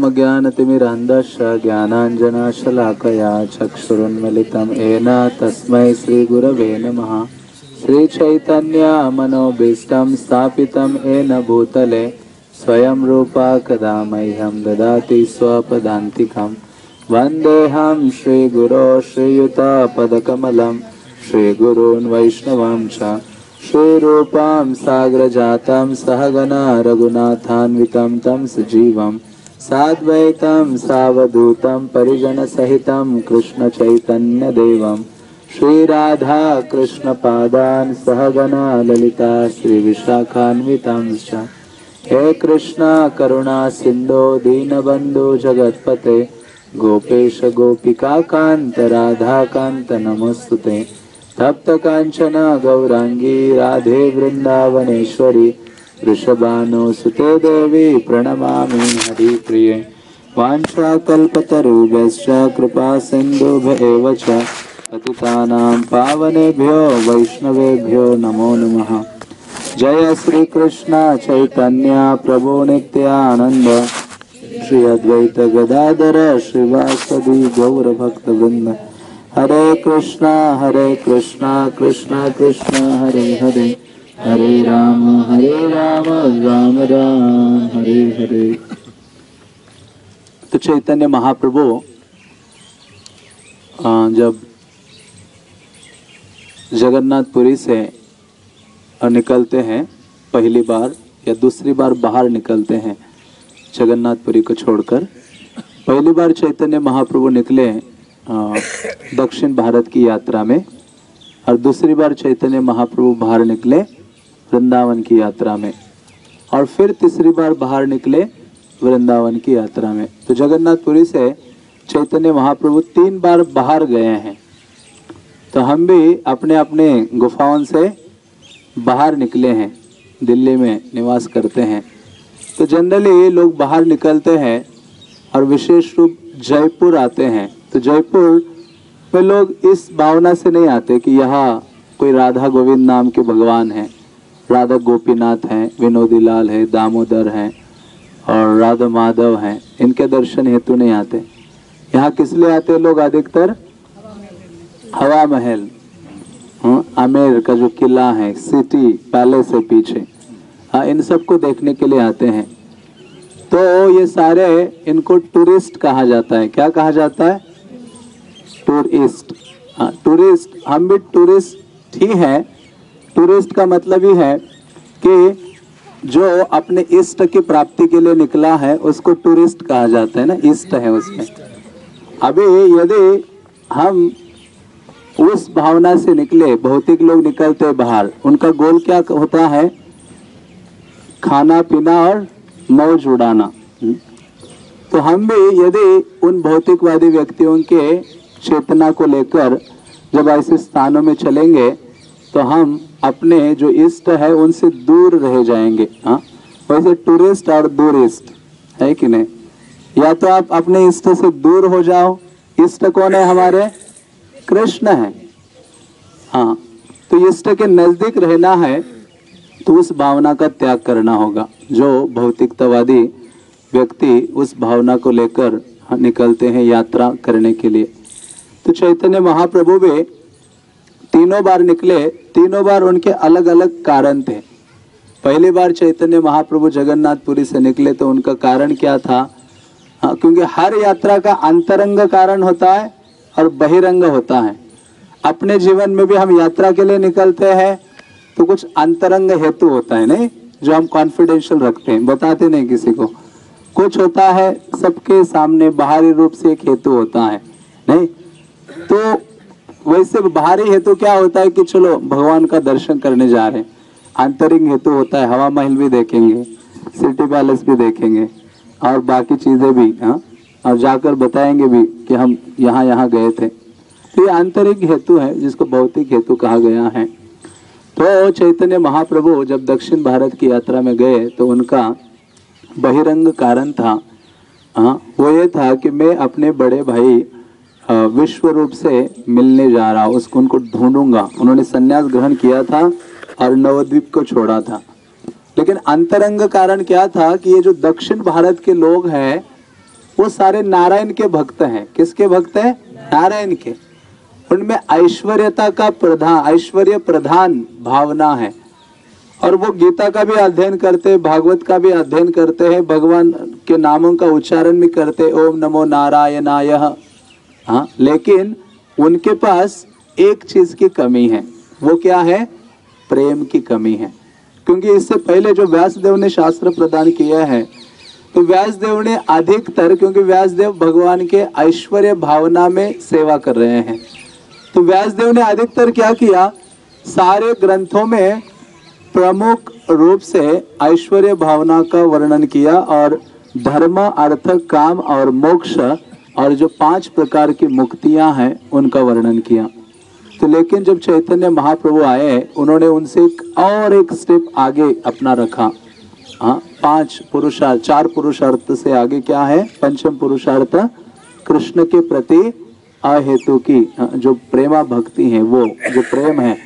ओमज्ञानतिमिरान्धस्य ज्ञानाञ्जनाशलाकया चक्षुरुन्मिलितं येन तस्मै श्रीगुरवे नमः। श्रीचैतन्यमनोभीष्टं स्थापितं येन भूतले। स्वयं रूपा कदा मह्यं ददाति स्वपदान्तिकं वन्देऽहं श्रीगुरो श्रीयुतापदकमलं श्रीगुरून् वैष्णवं च। श्रीरूपां साग्रजातं सहगना रघुनाथान्वितं तं सजीवं साद्वैतं सावधूतं परिगणसहितं कृष्णचैतन्यदेवं। श्रीराधा कृष्णपादान् सहगना ललिता श्रीविशाखान्वितांश्च हे कृष्णा करुणा सिन्धो दीनबन्धु जगत्पते। गोपेश गोपिकान्त राधाकान्त नमोऽस्तुते तप्त काञ्चन गौराङ्गी राधे वृन्दावनेश्वरी। वृषभानुसुते देवी प्रणमामि हरिप्रिये। वाञ्छाकल्पतरुभ्यश्च कृपा सिन्धुभ्य एव च। पतितानां पावनेभ्यो वैष्णवेभ्यो नमो नमः। जय श्री कृष्ण चैतन्य प्रभु नित्यानंद श्री अद्वैत गदाधर श्रीवासदि गौर भक्त वृंद हरे कृष्णा हरे कृष्णा कृष्णा कृष्णा हरे। हरे राम हरे राम राम राम, हरे हरे। तो चैतन्य महाप्रभु जब जगन्नाथपुरी से निकलते हैं, पहली बार या दूसरी बार बाहर निकलते हैं जगन्नाथपुरी को छोड़कर, पहली बार चैतन्य महाप्रभु निकले दक्षिण भारत की यात्रा में, और दूसरी बार चैतन्य महाप्रभु बाहर निकले वृंदावन की यात्रा में। और फिर तीसरी बार बाहर निकले वृंदावन की यात्रा में। तो जगन्नाथपुरी से चैतन्य महाप्रभु तीन बार बाहर गए हैं। तो हम भी अपने अपने गुफाओं से बाहर निकले हैं। दिल्ली में निवास करते हैं। तो जनरली लोग बाहर निकलते हैं और विशेष रूप जयपुर आते हैं। तो जयपुर में लोग इस भावना से नहीं आते कि यहाँ कोई राधा गोविंद नाम के भगवान हैं। राधा गोपीनाथ हैं विनोदी लाल है दामोदर हैं और राधा माधव हैं। इनके दर्शन हेतु नहीं आते। यहाँ किस लिए आते लोग अधिकतर? हवा महल। हाँ, आमेर का जो किला है सिटी पैलेस है पीछे। हाँ इन सबको देखने के लिए आते हैं। तो ये सारे इनको टूरिस्ट कहा जाता है। क्या कहा जाता है? टूरिस्ट। हाँ टूरिस्ट हम भी टूरिस्ट ही हैं टूरिस्ट का मतलब ही है कि जो अपने इष्ट की प्राप्ति के लिए निकला है, उसको टूरिस्ट कहा जाता है ना? इष्ट है उसमें। अभी यदि हम उस भावना से निकले, भौतिक लोग निकलते हैं बाहर, उनका गोल क्या होता है? खाना पीना और मौज उड़ाना? तो हम भी यदि उन भौतिकवादी व्यक्तियों के चेतना को लेकर जब ऐसे स्थानों में चलेंगे तो हम अपने जो इष्ट है, उनसे दूर रह जाएँगे हाँ? वैसे टूरिस्ट और दूरिस्ट है कि नहीं? या तो आप अपने इष्ट से दूर हो जाओ। इष्ट कौन है हमारे? कृष्ण है। हाँ तो इष्ट के नज़दीक रहना है तो उस भावना का त्याग करना होगा। जो भौतिकतावादी व्यक्ति उस भावना को लेकर निकलते हैं यात्रा करने के लिए। तो चैतन्य महाप्रभु भी तीनों बार निकले तीनों बार उनके अलग अलग कारण थे। पहली बार चैतन्य महाप्रभु जगन्नाथपुरी से निकले तो उनका कारण क्या था? हाँ, क्योंकि हर यात्रा का अंतरंग कारण होता है और बहिरंग होता है। अपने जीवन में भी हम यात्रा के लिए निकलते हैं तो कुछ अंतरंग हेतु होता है नहीं? जो हम कॉन्फिडेंशियल रखते हैं बताते नहीं किसी को। कुछ होता है सबके सामने बाहरी रूप से एक हेतु होता है नहीं? तो वैसे बाहरी हेतु क्या होता है कि चलो, भगवान का दर्शन करने जा रहे हैं। आंतरिक हेतु होता है, हवा महल भी देखेंगे, सिटी पैलेस भी देखेंगे, और बाकी चीज़ें भी हाँ? और जाकर बताएँगे भी कि हम यहाँ यहाँ गए थे। तो ये आंतरिक हेतु है, जिसको भौतिक हेतु कहा गया है। तो चैतन्य महाप्रभु जब दक्षिण भारत की यात्रा में गए तो उनका बहिरंग कारण था हाँ? वो ये था कि मैं अपने बड़े भाई विश्व रूप से मिलने जा रहा, उसको उनको ढूंढूँगा। उन्होंने संन्यास ग्रहण किया था और नवद्वीप को छोड़ा था। लेकिन अंतरंग कारण क्या था कि ये जो दक्षिण भारत के लोग हैं, वो सारे नारायण के भक्त हैं। किसके भक्त हैं? नारायण के। उनमें ऐश्वर्यता का प्रधान, ऐश्वर्य प्रधान भावना है। और वो गीता का भी अध्ययन करते हैं भागवत का भी अध्ययन करते हैं, भगवान के नामों का उच्चारण भी करते, ओम नमो नारायणाय। हाँ लेकिन उनके पास एक चीज़ की कमी है। वो क्या है? प्रेम की कमी है। क्योंकि इससे पहले जो व्यासदेव ने शास्त्र प्रदान किया है तो व्यासदेव ने अधिकतर, क्योंकि व्यासदेव भगवान के ऐश्वर्य भावना में सेवा कर रहे हैं तो व्यासदेव ने अधिकतर क्या किया? सारे ग्रंथों में प्रमुख रूप से ऐश्वर्य भावना का वर्णन किया और धर्म, अर्थ, काम और मोक्ष और जो पाँच प्रकार की मुक्तियाँ हैं उनका वर्णन किया। तो लेकिन जब चैतन्य महाप्रभु आए उन्होंने उनसे एक और एक स्टेप आगे अपना रखा। हाँ पाँच पुरुषार्थ चार पुरुषार्थ से आगे क्या है? पंचम पुरुषार्थ कृष्ण के प्रति अहेतु की हाँ, जो प्रेमा भक्ति है वो जो प्रेम है।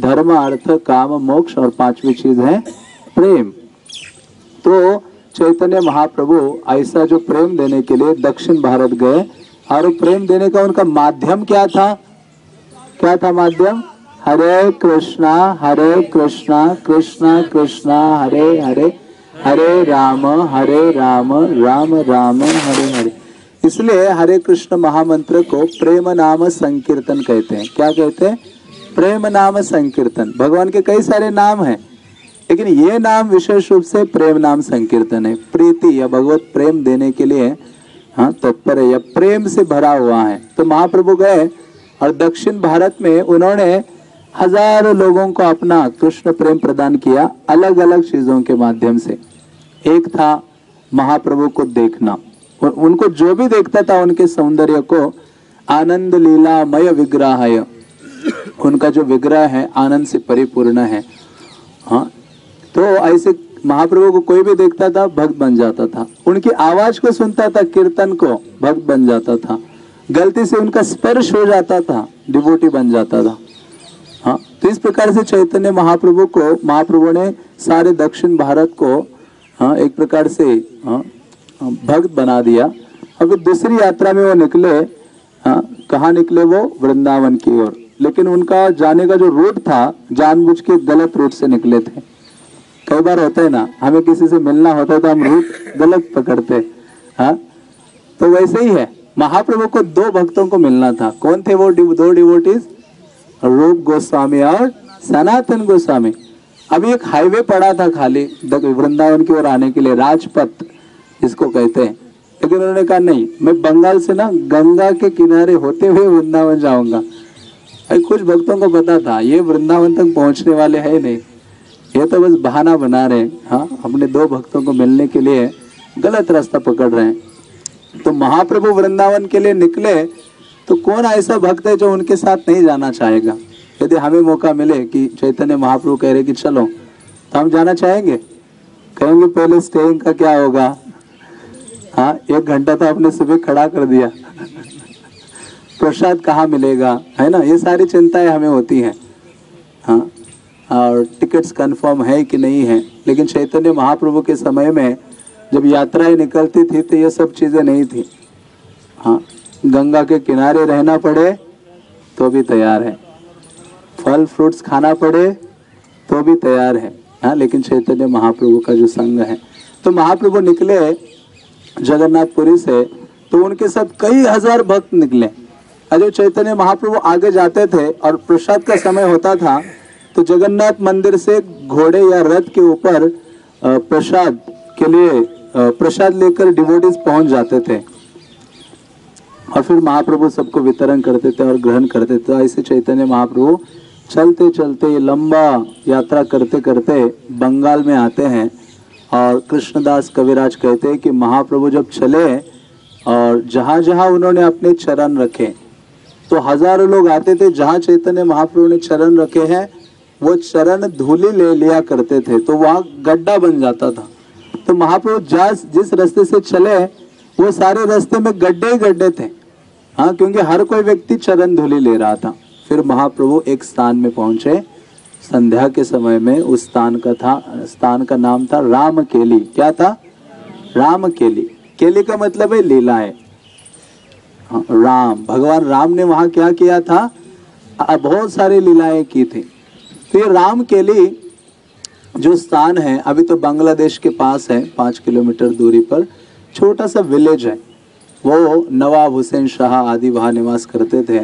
धर्म अर्थ काम मोक्ष और पांचवी चीज़ है प्रेम। तो चैतन्य महाप्रभु ऐसा जो प्रेम देने के लिए दक्षिण भारत गए और प्रेम देने का उनका माध्यम क्या था? क्या था माध्यम? हरे कृष्णा हरे कृष्णा कृष्णा कृष्णा, हरे हरे हरे राम हरे राम राम राम, हरे हरे। इसलिए हरे कृष्ण महामंत्र को प्रेम नाम संकीर्तन कहते हैं। क्या कहते हैं? प्रेम नाम संकीर्तन। भगवान के कई सारे नाम हैं। लेकिन ये नाम विशेष रूप से प्रेम नाम संकीर्तन है। प्रीति या भगवत प्रेम देने के लिए हाँ तत्पर है। या प्रेम से भरा हुआ है। तो महाप्रभु गए और दक्षिण भारत में उन्होंने हज़ारों लोगों को अपना कृष्ण प्रेम प्रदान किया अलग अलग चीज़ों के माध्यम से। एक था महाप्रभु को देखना। और उनको जो भी देखता था उनके सौंदर्य को आनंद लीलामय विग्रह उनका जो विग्रह है आनंद से परिपूर्ण है। हाँ तो ऐसे महाप्रभु को कोई भी देखता था, भक्त बन जाता था। उनकी आवाज़ को सुनता था, कीर्तन को भक्त बन जाता था। गलती से उनका स्पर्श हो जाता था डिवोटी बन जाता था। हाँ तो इस प्रकार से चैतन्य महाप्रभु को, महाप्रभु ने सारे दक्षिण भारत को हाँ एक प्रकार से हाँ भक्त बना दिया। फिर दूसरी यात्रा में वो निकले हाँ कहाँ निकले वो? वृंदावन की ओर। लेकिन उनका जाने का जो रूट था, जानबूझ के गलत रूट से निकले थे। कई बार होता है ना, हमें किसी से मिलना होता है तो हम रूट गलत पकड़ते हाँ तो वैसे ही है, महाप्रभु को दो भक्तों को मिलना था। कौन थे वो डिव, दो डिवोटीज रूप गोस्वामी और सनातन गोस्वामी। अभी एक हाईवे पड़ा था खाली वृंदावन की ओर आने के लिए, राजपथ जिसको कहते हैं। लेकिन उन्होंने कहा, नहीं, मैं बंगाल से ना गंगा के किनारे होते हुए वृंदावन जाऊँगा। कुछ भक्तों को पता था, ये वृंदावन तक पहुँचने वाले है नहीं। ये तो बस बहाना बना रहे हैं। हाँ अपने दो भक्तों को मिलने के लिए गलत रास्ता पकड़ रहे हैं। तो महाप्रभु वृंदावन के लिए निकले तो कौन ऐसा भक्त है जो उनके साथ नहीं जाना चाहेगा? यदि हमें मौका मिले कि चैतन्य महाप्रभु कह रहे कि चलो तो हम जाना चाहेंगे? कहेंगे, पहले स्टेइंग का क्या होगा? हाँ एक घंटा तो आपने सुबह खड़ा कर दिया। प्रसाद कहाँ मिलेगा? है ना? ये सारी चिंताएँ हमें होती हैं। हाँ और टिकट्स कंफर्म है कि नहीं है। लेकिन चैतन्य महाप्रभु के समय में जब यात्राएँ निकलती थी तो ये सब चीज़ें नहीं थी। हाँ गंगा के किनारे रहना पड़े तो भी तैयार है। फल फ्रूट्स खाना पड़े तो भी तैयार है। हाँ लेकिन चैतन्य महाप्रभु का जो संग है। तो महाप्रभु निकले जगन्नाथपुरी से तो उनके साथ कई हज़ार भक्त निकले। अजय चैतन्य महाप्रभु आगे जाते थे और प्रसाद का समय होता था। तो जगन्नाथ मंदिर से घोड़े या रथ के ऊपर प्रसाद के लिए प्रसाद लेकर डिवोटीज पहुँच जाते थे। और फिर महाप्रभु सबको वितरण करते थे और ग्रहण करते थे। तो ऐसे चैतन्य महाप्रभु चलते चलते लंबा यात्रा करते करते बंगाल में आते हैं और कृष्णदास कविराज कहते हैं कि महाप्रभु जब चले और जहाँ जहाँ उन्होंने अपने चरण रखे तो हज़ारों लोग आते थे जहाँ चैतन्य महाप्रभु ने चरण रखे हैं वो चरण धूली ले लिया करते थे तो वहाँ गड्ढा बन जाता था। तो महाप्रभु जिस जिस रास्ते से चले वो सारे रास्ते में गड्ढे ही गड्ढे थे। हाँ क्योंकि हर कोई व्यक्ति चरण धूली ले रहा था। फिर महाप्रभु एक स्थान में पहुँचे। संध्या के समय में उस स्थान का था स्थान का नाम था राम केली क्या था? राम केली केली का मतलब है लीलाएँ। हाँ, राम। भगवान राम ने वहाँ क्या किया था? बहुत सारी लीलाएँ की थी। तो ये राम केली जो स्थान है, अभी तो बांग्लादेश के पास है, पाँच किलोमीटर दूरी पर, छोटा सा विलेज है। वो नवाब हुसैन शाह आदि वहाँ निवास करते थे।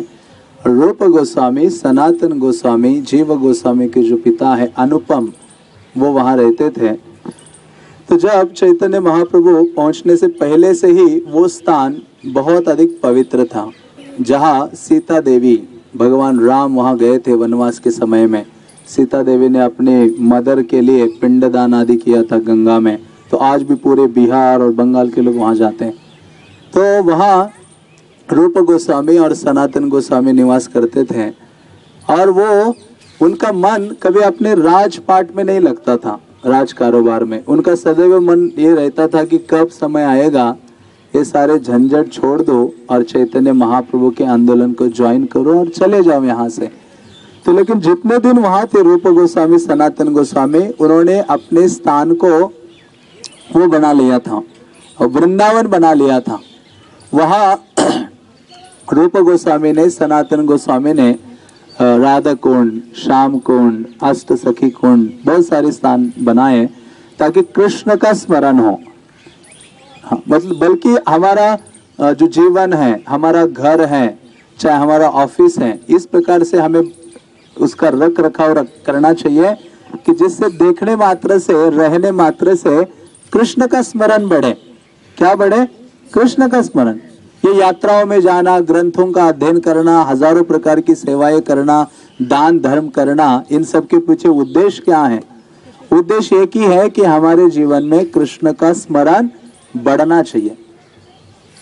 रूप गोस्वामी, सनातन गोस्वामी, जीव गोस्वामी के जो पिता है, अनुपम, वो वहाँ रहते थे। तो जब चैतन्य महाप्रभु पहुँचने से पहले से ही वो स्थान बहुत अधिक पवित्र था, जहाँ सीता देवी, भगवान राम वहाँ गए थे वनवास के समय में। सीता देवी ने अपने मदर के लिए पिंडदान आदि किया था गंगा में। तो आज भी पूरे बिहार और बंगाल के लोग वहाँ जाते हैं। तो वहाँ रूप गोस्वामी और सनातन गोस्वामी निवास करते थे और वो, उनका मन कभी अपने राजपाट में नहीं लगता था राज कारोबार में। उनका सदैव मन ये रहता था कि कब समय आएगा, ये सारे झंझट छोड़ दो और चैतन्य महाप्रभु के आंदोलन को ज्वाइन करो और चले जाओ यहाँ से। तो लेकिन जितने दिन वहाँ थे रूप गोस्वामी सनातन गोस्वामी उन्होंने अपने स्थान को वो बना लिया था और वृंदावन बना लिया था। वहाँ रूप गोस्वामी ने सनातन गोस्वामी ने राधा कुंड श्याम कुंड अष्ट सखी कुंड बहुत सारे स्थान बनाए ताकि कृष्ण का स्मरण हो। हाँ, मतलब बल्कि हमारा जो जीवन है हमारा घर है चाहे हमारा ऑफ़िस है इस प्रकार से हमें उसका रख रखाव रख, करना चाहिए कि जिससे देखने मात्र से रहने मात्र से कृष्ण का स्मरण बढ़े। क्या बढ़े? कृष्ण का स्मरण। ये यात्राओं में जाना ग्रंथों का अध्ययन करना हज़ारों प्रकार की सेवाएँ करना दान धर्म करना इन सब के पीछे उद्देश्य क्या है? उद्देश्य एक ही है कि हमारे जीवन में कृष्ण का स्मरण बढ़ना चाहिए।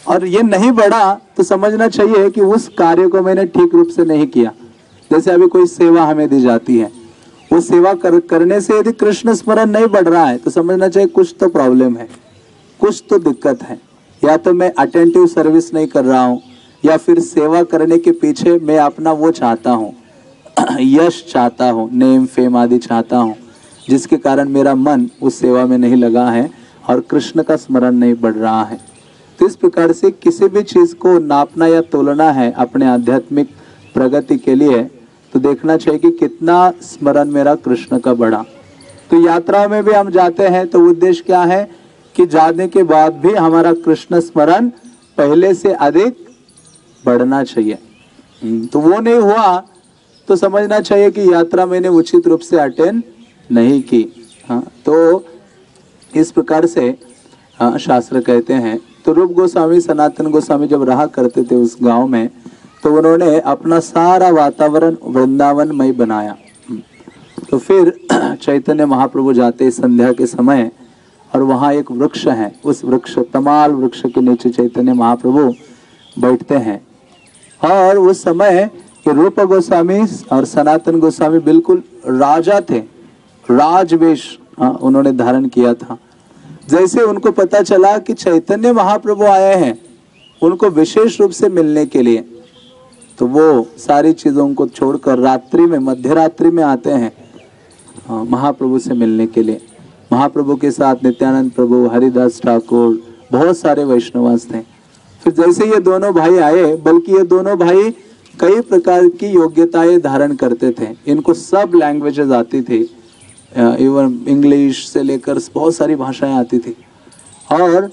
और ये नहीं बढ़ा तो समझना चाहिए कि उस कार्य को मैंने ठीक रूप से नहीं किया। जैसे अभी कोई सेवा हमें दी जाती है वो सेवा कर, करने से यदि कृष्ण स्मरण नहीं बढ़ रहा है तो समझना चाहिए कुछ तो प्रॉब्लम है कुछ तो दिक्कत है। या तो मैं अटेंटिव सर्विस नहीं कर रहा हूँ या फिर सेवा करने के पीछे मैं अपना वो चाहता हूँ यश चाहता हूँ नेम फेम आदि चाहता हूँ जिसके कारण मेरा मन उस सेवा में नहीं लगा है और कृष्ण का स्मरण नहीं बढ़ रहा है। तो इस प्रकार से किसी भी चीज़ को नापना या तोलना है अपने आध्यात्मिक प्रगति के लिए तो देखना चाहिए कि कितना स्मरण मेरा कृष्ण का बढ़ा। तो यात्रा में भी हम जाते हैं तो उद्देश्य क्या है कि जाने के बाद भी हमारा कृष्ण स्मरण पहले से अधिक बढ़ना चाहिए। हम्म, तो वो नहीं हुआ तो समझना चाहिए कि यात्रा मैंने उचित रूप से अटेंड नहीं की। हाँ तो इस प्रकार से हाँ, शास्त्र कहते हैं तो रूप गोस्वामी सनातन गोस्वामी जब रहा करते थे उस गाँव में तो उन्होंने अपना सारा वातावरण वृंदावन में बनाया तो फिर चैतन्य महाप्रभु जाते संध्या के समय और वहाँ एक वृक्ष है। उस वृक्ष तमाल वृक्ष के नीचे चैतन्य महाप्रभु बैठते हैं। और उस समय रूप गोस्वामी और सनातन गोस्वामी बिल्कुल राजा थे। राजवेश हाँ, उन्होंने धारण किया था। जैसे उनको पता चला कि चैतन्य महाप्रभु आए हैं उनको विशेष रूप से मिलने के लिए। तो वो सारी चीज़ों को छोड़कर रात्रि में मध्य रात्रि में आते हैं महाप्रभु से मिलने के लिए। महाप्रभु के साथ नित्यानंद प्रभु, हरिदास ठाकुर, बहुत सारे वैष्णवास थे। फिर जैसे ये दोनों भाई आए, बल्कि ये दोनों भाई कई प्रकार की योग्यताएँ धारण करते थे। इनको सब लैंग्वेजेस आती थी इवन इंग्लिश से लेकर बहुत सारी भाषाएँ आती थी। और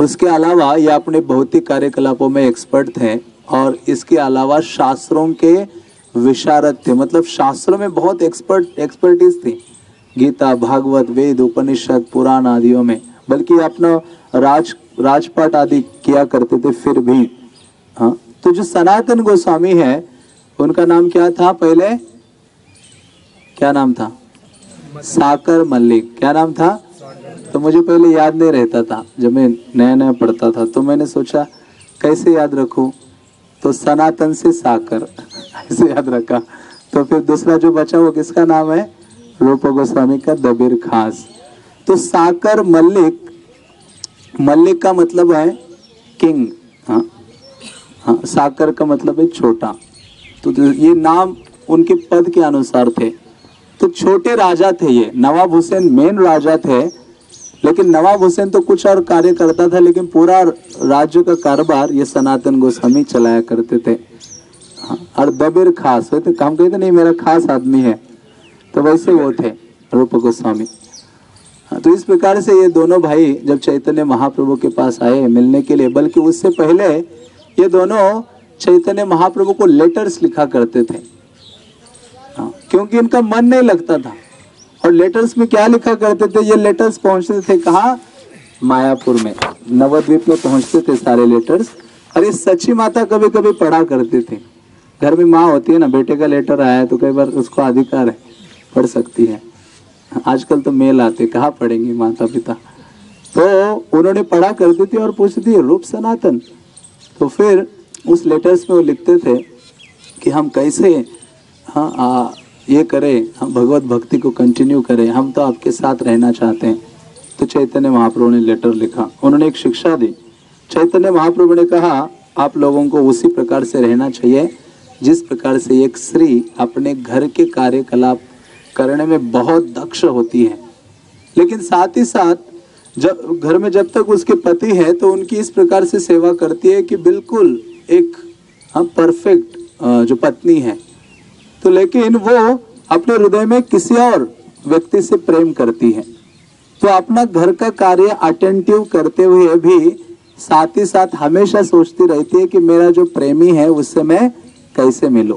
उसके अलावा ये अपने भौतिक कार्यकलापों में एक्सपर्ट थे। और इसके अलावा शास्त्रों के विशारद थे। मतलब शास्त्रों में बहुत एक्सपर्ट एक्सपर्टीज थी। गीता, भागवत, वेद, उपनिषद, पुराण आदियों में। बल्कि अपना राज, राजपाट आदि किया करते थे, फिर भी। हाँ तो जो सनातन गोस्वामी है, उनका नाम क्या था पहले? क्या नाम था? साकर मल्लिक। क्या नाम था? तो मुझे पहले याद नहीं रहता था। जब मैं नया नया पढ़ता था तो मैंने सोचा, कैसे याद रखूँ? तो सनातन से साकर, ऐसे याद रखा। तो फिर दूसरा जो बचा वो किसका नाम है? रूप गोस्वामी का दबीर खास। तो साकर मल्लिक मल्लिक का मतलब है किंग। हाँ हाँ साकर का मतलब है छोटा। तो ये नाम उनके पद के अनुसार थे। तो छोटे राजा थे ये। नवाब हुसैन मेन राजा थे। लेकिन नवाब हुसैन तो कुछ और कार्य करता था लेकिन पूरा राज्य का कारोबार ये सनातन गोस्वामी चलाया करते थे। हाँ, और दबेर खास वे तो काम कहते नहीं मेरा खास आदमी है। तो वैसे वो थे रूप गोस्वामी। हाँ, तो इस प्रकार से ये दोनों भाई जब चैतन्य महाप्रभु के पास आए मिलने के लिए बल्कि उससे पहले ये दोनों चैतन्य महाप्रभु को लेटर्स लिखा करते थे। हाँ, क्योंकि इनका मन नहीं लगता था। और लेटर्स में क्या लिखा करते थे? ये लेटर्स पहुँचते थे? कहा? मायापुर में। नवद्वीप में पहुँचते थे सारे लेटर्स और ये सच्ची माता कभी कभी पढ़ा करते थे। घर में माँ होती है ना, बेटे का लेटर आया तो कई बार उसको अधिकार है, पढ़ सकती है। आजकल तो मेल आते, कहाँ पढ़ेंगे माता पिता तो उन्होंने पढ़ा करती थी और पूछती थी, रूप सनातन? तो फिर उस लेटर्स में वो लिखते थे कि हम कैसे हाँ ये करें, हम भगवत भक्ति को कंटिन्यू करें, हम तो आपके साथ रहना चाहते हैं। तो चैतन्य महाप्रभु ने लेटर लिखा। उन्होंने एक शिक्षा दी। चैतन्य महाप्रभु ने कहा, आप लोगों को उसी प्रकार से रहना चाहिए, जिस प्रकार से एक स्त्री अपने घर के कार्यकलाप करने में बहुत दक्ष होती है। लेकिन साथ ही साथ, जब घर में जब तक उसके पति है तो उनकी इस प्रकार से सेवा करती है कि बिल्कुल एक हाँ परफेक्ट जो पत्नी है। तो लेकिन वो अपने हृदय में किसी और व्यक्ति से प्रेम करती है। तो अपना घर का कार्य अटेंटिव करते हुए भी साथ ही साथ हमेशा सोचती रहती है कि मेरा जो प्रेमी है, उससे मैं कैसे मिलूं?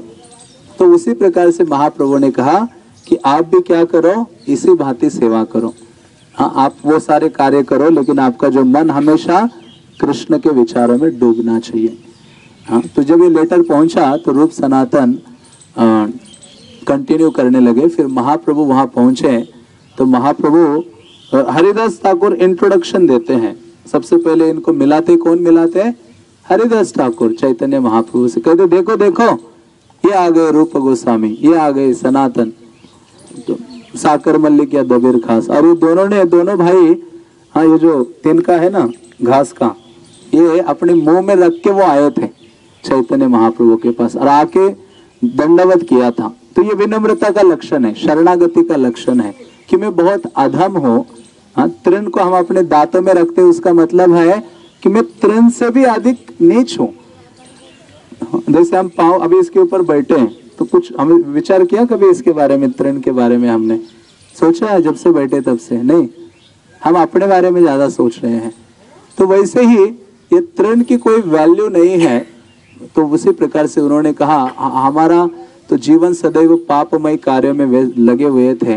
तो उसी प्रकार से महाप्रभु ने कहा कि आप भी क्या करो, इसी भांति सेवा करो। हाँ आप वो सारे कार्य करो, लेकिन आपका जो मन हमेशा कृष्ण के विचारों में डूबना चाहिए। हाँ तो जब ये लेटर पहुँचा तो रूप सनातन कंटिन्यू करने लगे। फिर महाप्रभु वहाँ पहुँचे। तो महाप्रभु हरिदास ठाकुर इंट्रोडक्शन देते हैं। सबसे पहले इनको मिलाते, कौन मिलाते हैं? हरिदास ठाकुर, चैतन्य महाप्रभु से। कहते, देखो देखो, ये आ गए रूप गोस्वामी, ये आ गए सनातन। तो साकर मल्लिक या दबेर खास। और ये दोनों ने, दोनों भाई हाँ ये जो तिनका है ना, घास का, ये अपने मुँह में रख के वो आए थे चैतन्य महाप्रभु के पास। और आके दंडवत किया था। तो ये विनम्रता का लक्षण है, शरणागति का लक्षण है कि मैं बहुत अधम हूँ। हाँ तृण को हम अपने दांतों में रखते उसका मतलब है कि मैं तृण से भी अधिक नीच हूँ। जैसे हम पाओ अभी इसके ऊपर बैठे हैं तो कुछ हमें विचार किया कभी इसके बारे में, तृण के बारे में हमने? सोचा है जब से बैठे तब से। नहीं, हम अपने बारे में ज़्यादा सोच रहे हैं। तो वैसे ही ये तृण की कोई वैल्यू नहीं है तो उसी प्रकार से उन्होंने कहा हमारा तो जीवन सदैव पापमय कार्य में लगे हुए थे।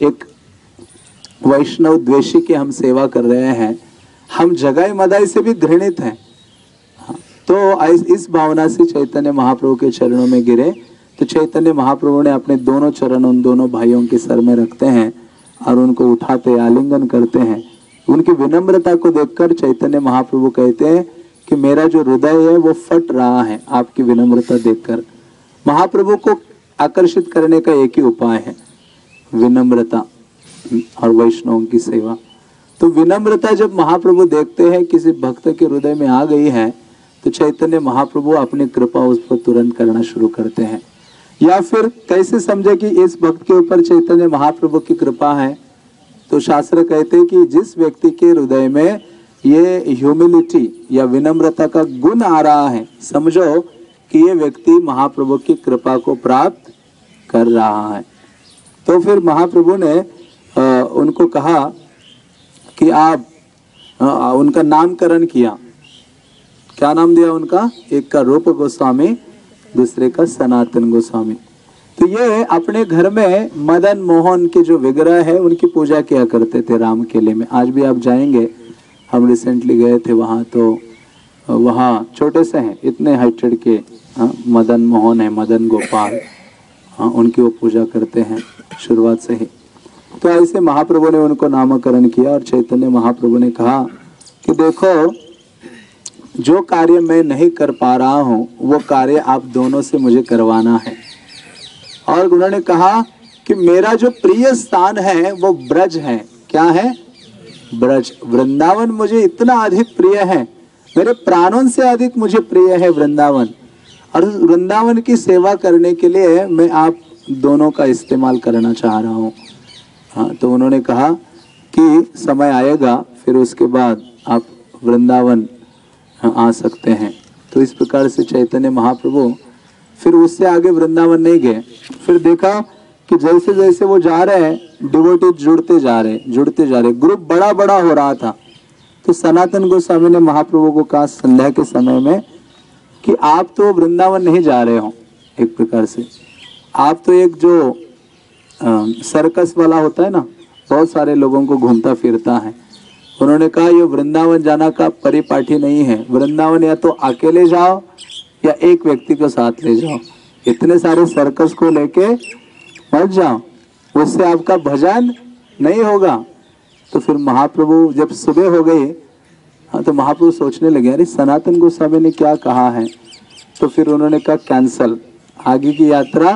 एक वैष्णव द्वेषी की हम सेवा कर रहे हैं। हम जगाई मदाई से भी घृणित हैं। तो इस भावना से चैतन्य महाप्रभु के चरणों में गिरे। तो चैतन्य महाप्रभु ने अपने दोनों चरण उन दोनों भाइयों के सर में रखते हैं और उनको उठाते, आलिंगन करते हैं। उनकी विनम्रता को देखकर चैतन्य महाप्रभु कहते हैं कि मेरा जो हृदय है, वो फट रहा है, आपकी विनम्रता देखकर। महाप्रभु को आकर्षित करने का एक ही उपाय है, विनम्रता और वैष्णव की सेवा। तो विनम्रता जब महाप्रभु देखते हैं, किसी भक्त के हृदय में आ गई है तो चैतन्य महाप्रभु अपनी कृपा उस पर तुरंत करना शुरू करते हैं। या फिर कैसे समझे कि इस भक्त के ऊपर चैतन्य महाप्रभु की कृपा है? तो शास्त्र कहते हैं कि जिस व्यक्ति के हृदय में ये ह्यूमिलिटी या विनम्रता का गुण आ रहा है। समझो कि ये व्यक्ति महाप्रभु की कृपा को प्राप्त कर रहा है। तो फिर महाप्रभु ने आ, उनको कहा कि आप आ, उनका नामकरण किया। क्या नाम दिया उनका? एक का रूप गोस्वामी दूसरे का सनातन गोस्वामी। तो ये अपने घर में मदन मोहन के जो विग्रह है उनकी पूजा किया करते थे राम किले में। आज भी आप जाएँगे हम रिसेंटली गए थे वहाँ तो वहाँ छोटे से हैं इतने हाइटेड के हाँ, मदन मोहन है मदन गोपाल हाँ उनकी वो पूजा करते हैं शुरुआत से ही। तो ऐसे महाप्रभु ने उनको नामकरण किया और चैतन्य महाप्रभु ने कहा कि देखो जो कार्य मैं नहीं कर पा रहा हूँ वो कार्य आप दोनों से मुझे करवाना है। और उन्होंने कहा कि मेरा जो प्रिय स्थान है वो ब्रज है। क्या है? ब्रज, वृंदावन मुझे इतना अधिक प्रिय है। मेरे प्राणों से अधिक मुझे प्रिय है वृंदावन। और वृंदावन की सेवा करने के लिए मैं आप दोनों का इस्तेमाल करना चाह रहा हूँ। हाँ तो उन्होंने कहा कि समय आएगा, फिर उसके बाद आप वृंदावन आ सकते हैं। तो इस प्रकार से चैतन्य महाप्रभु फिर उससे आगे वृंदावन नहीं गए। फिर देखा कि जैसे जैसे वो जा रहे हैं डिवोटी जुड़ते जा रहे जुड़ते जा रहे ग्रुप बड़ा बड़ा हो रहा था। तो सनातन गोस्वामी ने महाप्रभु को कहा संध्या के समय में कि आप तो वृंदावन नहीं जा रहे हो एक प्रकार से। आप तो एक जो आ, सर्कस वाला होता है ना बहुत सारे लोगों को घूमता फिरता है। उन्होंने कहा ये वृंदावन जाना का परिपाठी नहीं है। वृंदावन या तो अकेले जाओ या एक व्यक्ति को साथ ले जाओ। इतने सारे सर्कस को लेके मत जाओ उससे आपका भजन नहीं होगा। तो फिर महाप्रभु जब सुबह हो गई हाँ तो महाप्रभु सोचने लगे, अरे, सनातन गोस्वामी ने क्या कहा है? तो फिर उन्होंने कहा, कैंसल। आगे की यात्रा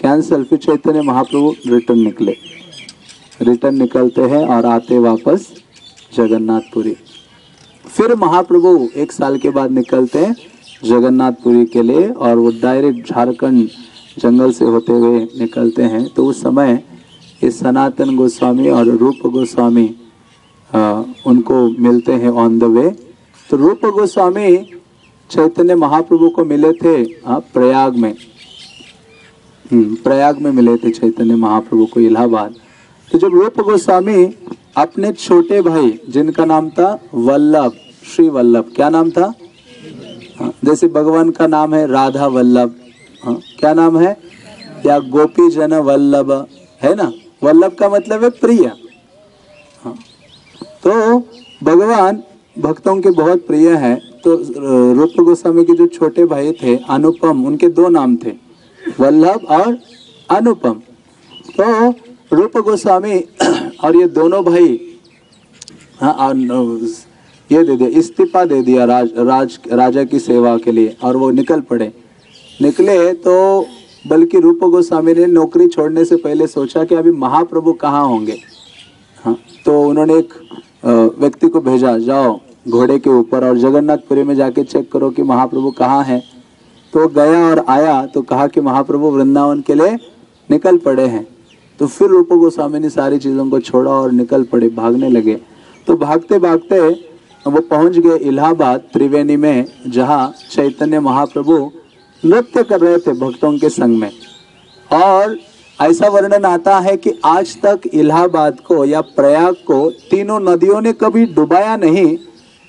कैंसल। फिर चैतन्य महाप्रभु रिटर्न निकले। रिटर्न निकलते हैं और आते वापस जगन्नाथपुरी। फिर महाप्रभु एक साल के बाद निकलते हैं जगन्नाथपुरी के लिए और वो डायरेक्ट झारखंड जंगल से होते हुए निकलते हैं तो उस समय ये सनातन गोस्वामी और रूप गोस्वामी उनको मिलते हैं ऑन द वे तो रूप गोस्वामी चैतन्य महाप्रभु को मिले थे आ, प्रयाग में. हम्म, प्रयाग में मिले थे चैतन्य महाप्रभु को इलाहाबाद. तो जब रूप गोस्वामी अपने छोटे भाई जिनका नाम था वल्लभ श्री वल्लभ क्या नाम था? जैसे भगवान का नाम है राधा वल्लभ हाँ, क्या नाम है? या गोपी जन वल्लभ है ना? वल्लभ का मतलब है प्रिय। हाँ, तो भगवान भक्तों के बहुत प्रिय है। तो रूप गोस्वामी के जो छोटे भाई थे अनुपम उनके दो नाम थे वल्लभ और अनुपम। तो रूप गोस्वामी और ये दोनों भाई हाँ ये दे दिया इस्तीफा दे दिया राज राज राजा की सेवा के लिए और वो निकल पड़े। निकले तो बल्कि रूप गोस्वामी ने नौकरी छोड़ने से पहले सोचा कि अभी महाप्रभु कहाँ होंगे। हाँ तो उन्होंने एक व्यक्ति को भेजा, जाओ घोड़े के ऊपर और जगन्नाथपुरी में जाके चेक करो कि महाप्रभु कहाँ हैं। तो गया और आया तो कहा कि महाप्रभु वृंदावन के लिए निकल पड़े हैं। तो फिर रूप गोस्वामी ने सारी चीज़ों को छोड़ा और निकल पड़े, भागने लगे। तो भागते भागते वो पहुँच गए इलाहाबाद त्रिवेणी में, जहाँ चैतन्य महाप्रभु नृत्य कर रहे थे भक्तों के संग में। और ऐसा वर्णन आता है कि आज तक इलाहाबाद को या प्रयाग को तीनों नदियों ने कभी डुबाया नहीं,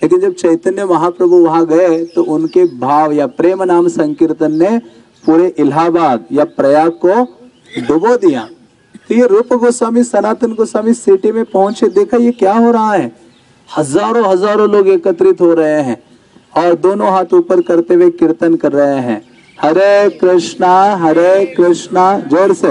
लेकिन जब चैतन्य महाप्रभु वहाँ गए तो उनके भाव या प्रेम नाम संकीर्तन ने पूरे इलाहाबाद या प्रयाग को डुबो दिया। तो ये रूप गोस्वामी, सनातन गोस्वामी सिटी में पहुँचे, देखा ये क्या हो रहा है। हज़ारों हज़ारों लोग एकत्रित हो रहे हैं और दोनों हाथ ऊपर करते हुए कीर्तन कर रहे हैं। हरे कृष्णा हरे कृष्णा, ज़ोर से।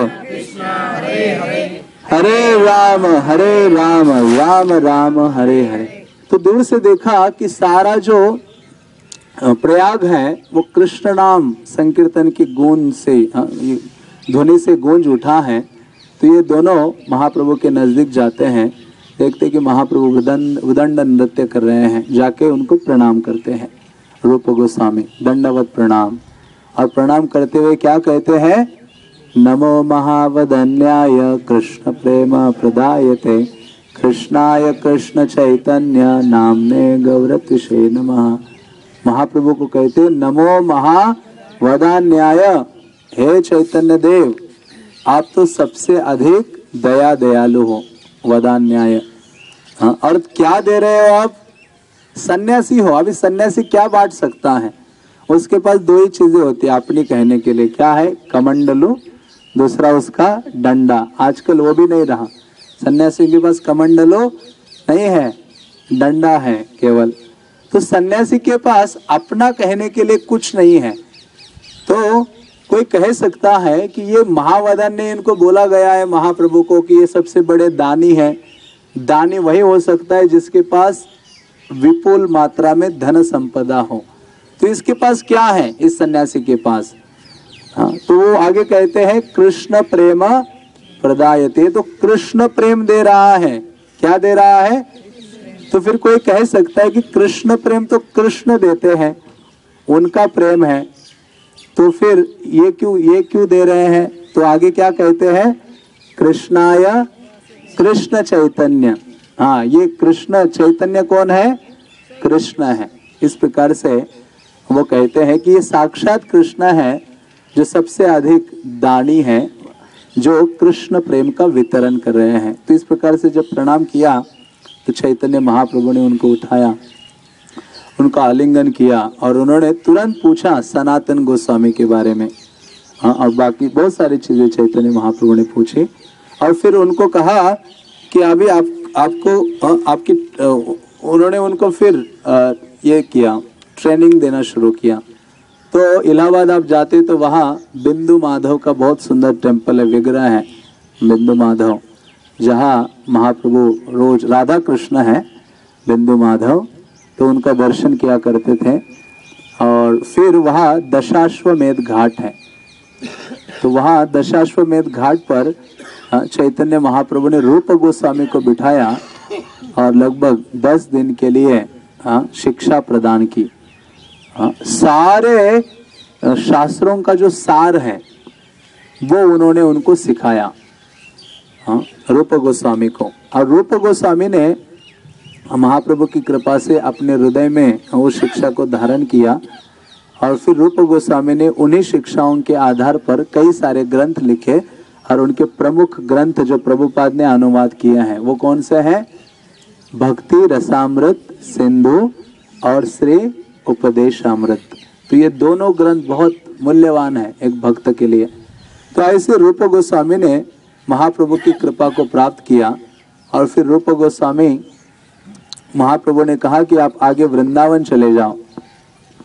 हरे राम हरे राम राम राम, हरे हरे। तो दूर से देखा कि सारा जो प्रयाग है, वो कृष्ण नाम संकीर्तन की गूंज से ध्वनि से गूंज उठा है। तो ये दोनों महाप्रभु के नज़दीक जाते हैं, देखते कि महाप्रभु उदंड नृत्य कर रहे हैं, जाके उनको प्रणाम करते हैं। रूप गोस्वामी, दंडवत प्रणाम। और प्रणाम करते हुए क्या कहते हैं? नमो महावदन्याय, कृष्ण प्रेम प्रदायते। कृष्णाय कृष्ण चैतन्य, नामने गौरतिशे नमः। महाप्रभु को कहते नमो महावदान्याय, हे चैतन्य देव आप तो सबसे अधिक दया दयालु हो, वदान्याय। हाँ और क्या दे रहे हो आप? सन्यासी हो, अभी सन्यासी क्या बांट सकता है? उसके पास दो ही चीज़ें होती है अपनी कहने के लिए। क्या है? कमंडलू। दूसरा उसका डंडा। आजकल वो भी नहीं रहा। सन्यासी के पास कमंडलो नहीं है, डंडा है केवल। तो सन्यासी के पास अपना कहने के लिए कुछ नहीं है। तो कोई कह सकता है कि ये महावदन ने इनको बोला गया है महाप्रभु को कि ये सबसे बड़े दानी है। दानी वही हो सकता है जिसके पास विपुल मात्रा में धन संपदा हो। तो इसके पास क्या है, इस सन्यासी के पास? हाँ तो वो आगे कहते हैं, कृष्ण प्रेम प्रदायते। तो कृष्ण प्रेम दे रहा है। क्या दे रहा है? तो फिर कोई कह सकता है कि कृष्ण प्रेम तो कृष्ण देते हैं, उनका प्रेम है। तो फिर ये क्यों ये क्यों दे रहे हैं? तो आगे क्या कहते हैं? कृष्णाय, कृष्ण चैतन्य। हाँ ये कृष्ण चैतन्य कौन है? कृष्ण है। इस प्रकार से वो कहते हैं कि ये साक्षात कृष्ण है, जो सबसे अधिक दानी है, जो कृष्ण प्रेम का वितरण कर रहे हैं। तो इस प्रकार से जब प्रणाम किया तो चैतन्य महाप्रभु ने उनको उठाया, उनका आलिंगन किया और उन्होंने तुरंत पूछा सनातन गोस्वामी के बारे में। हाँ और बाकी बहुत सारी चीज़ें चैतन्य महाप्रभु ने पूछी और फिर उनको कहा कि अभी आप, आपको आपकी उन्होंने उनको फिर ये किया। ट्रेनिंग देना शुरू किया। तो इलाहाबाद आप जाते तो वहाँ बिंदु माधव का बहुत सुंदर टेंपल है, विग्रह है, बिंदु माधव, जहाँ महाप्रभु रोज राधा कृष्ण है, बिंदु माधव। तो उनका दर्शन किया करते थे और फिर वहाँ दशाश्वमेध घाट है। तो वहाँ दशाश्वमेध घाट पर चैतन्य महाप्रभु ने रूप गोस्वामी को बिठाया और लगभग दस दिन के लिए शिक्षा प्रदान की। सारे शास्त्रों का जो सार है, वो उन्होंने उनको सिखाया रूप गोस्वामी को। और रूप गोस्वामी ने महाप्रभु की कृपा से अपने हृदय में वो शिक्षा को धारण किया, और फिर रूप गोस्वामी ने उन्हीं शिक्षाओं के आधार पर कई सारे ग्रंथ लिखे, और उनके प्रमुख ग्रंथ जो प्रभुपाद ने अनुवाद किए हैं, वो कौन से हैं? भक्ति, रसामृत, सिंधु और श्री उपदेश अमृत। तो ये दोनों ग्रंथ बहुत मूल्यवान है एक भक्त के लिए। तो ऐसे रूप गोस्वामी ने महाप्रभु की कृपा को प्राप्त किया और फिर रूप गोस्वामी महाप्रभु ने कहा कि आप आगे वृंदावन चले जाओ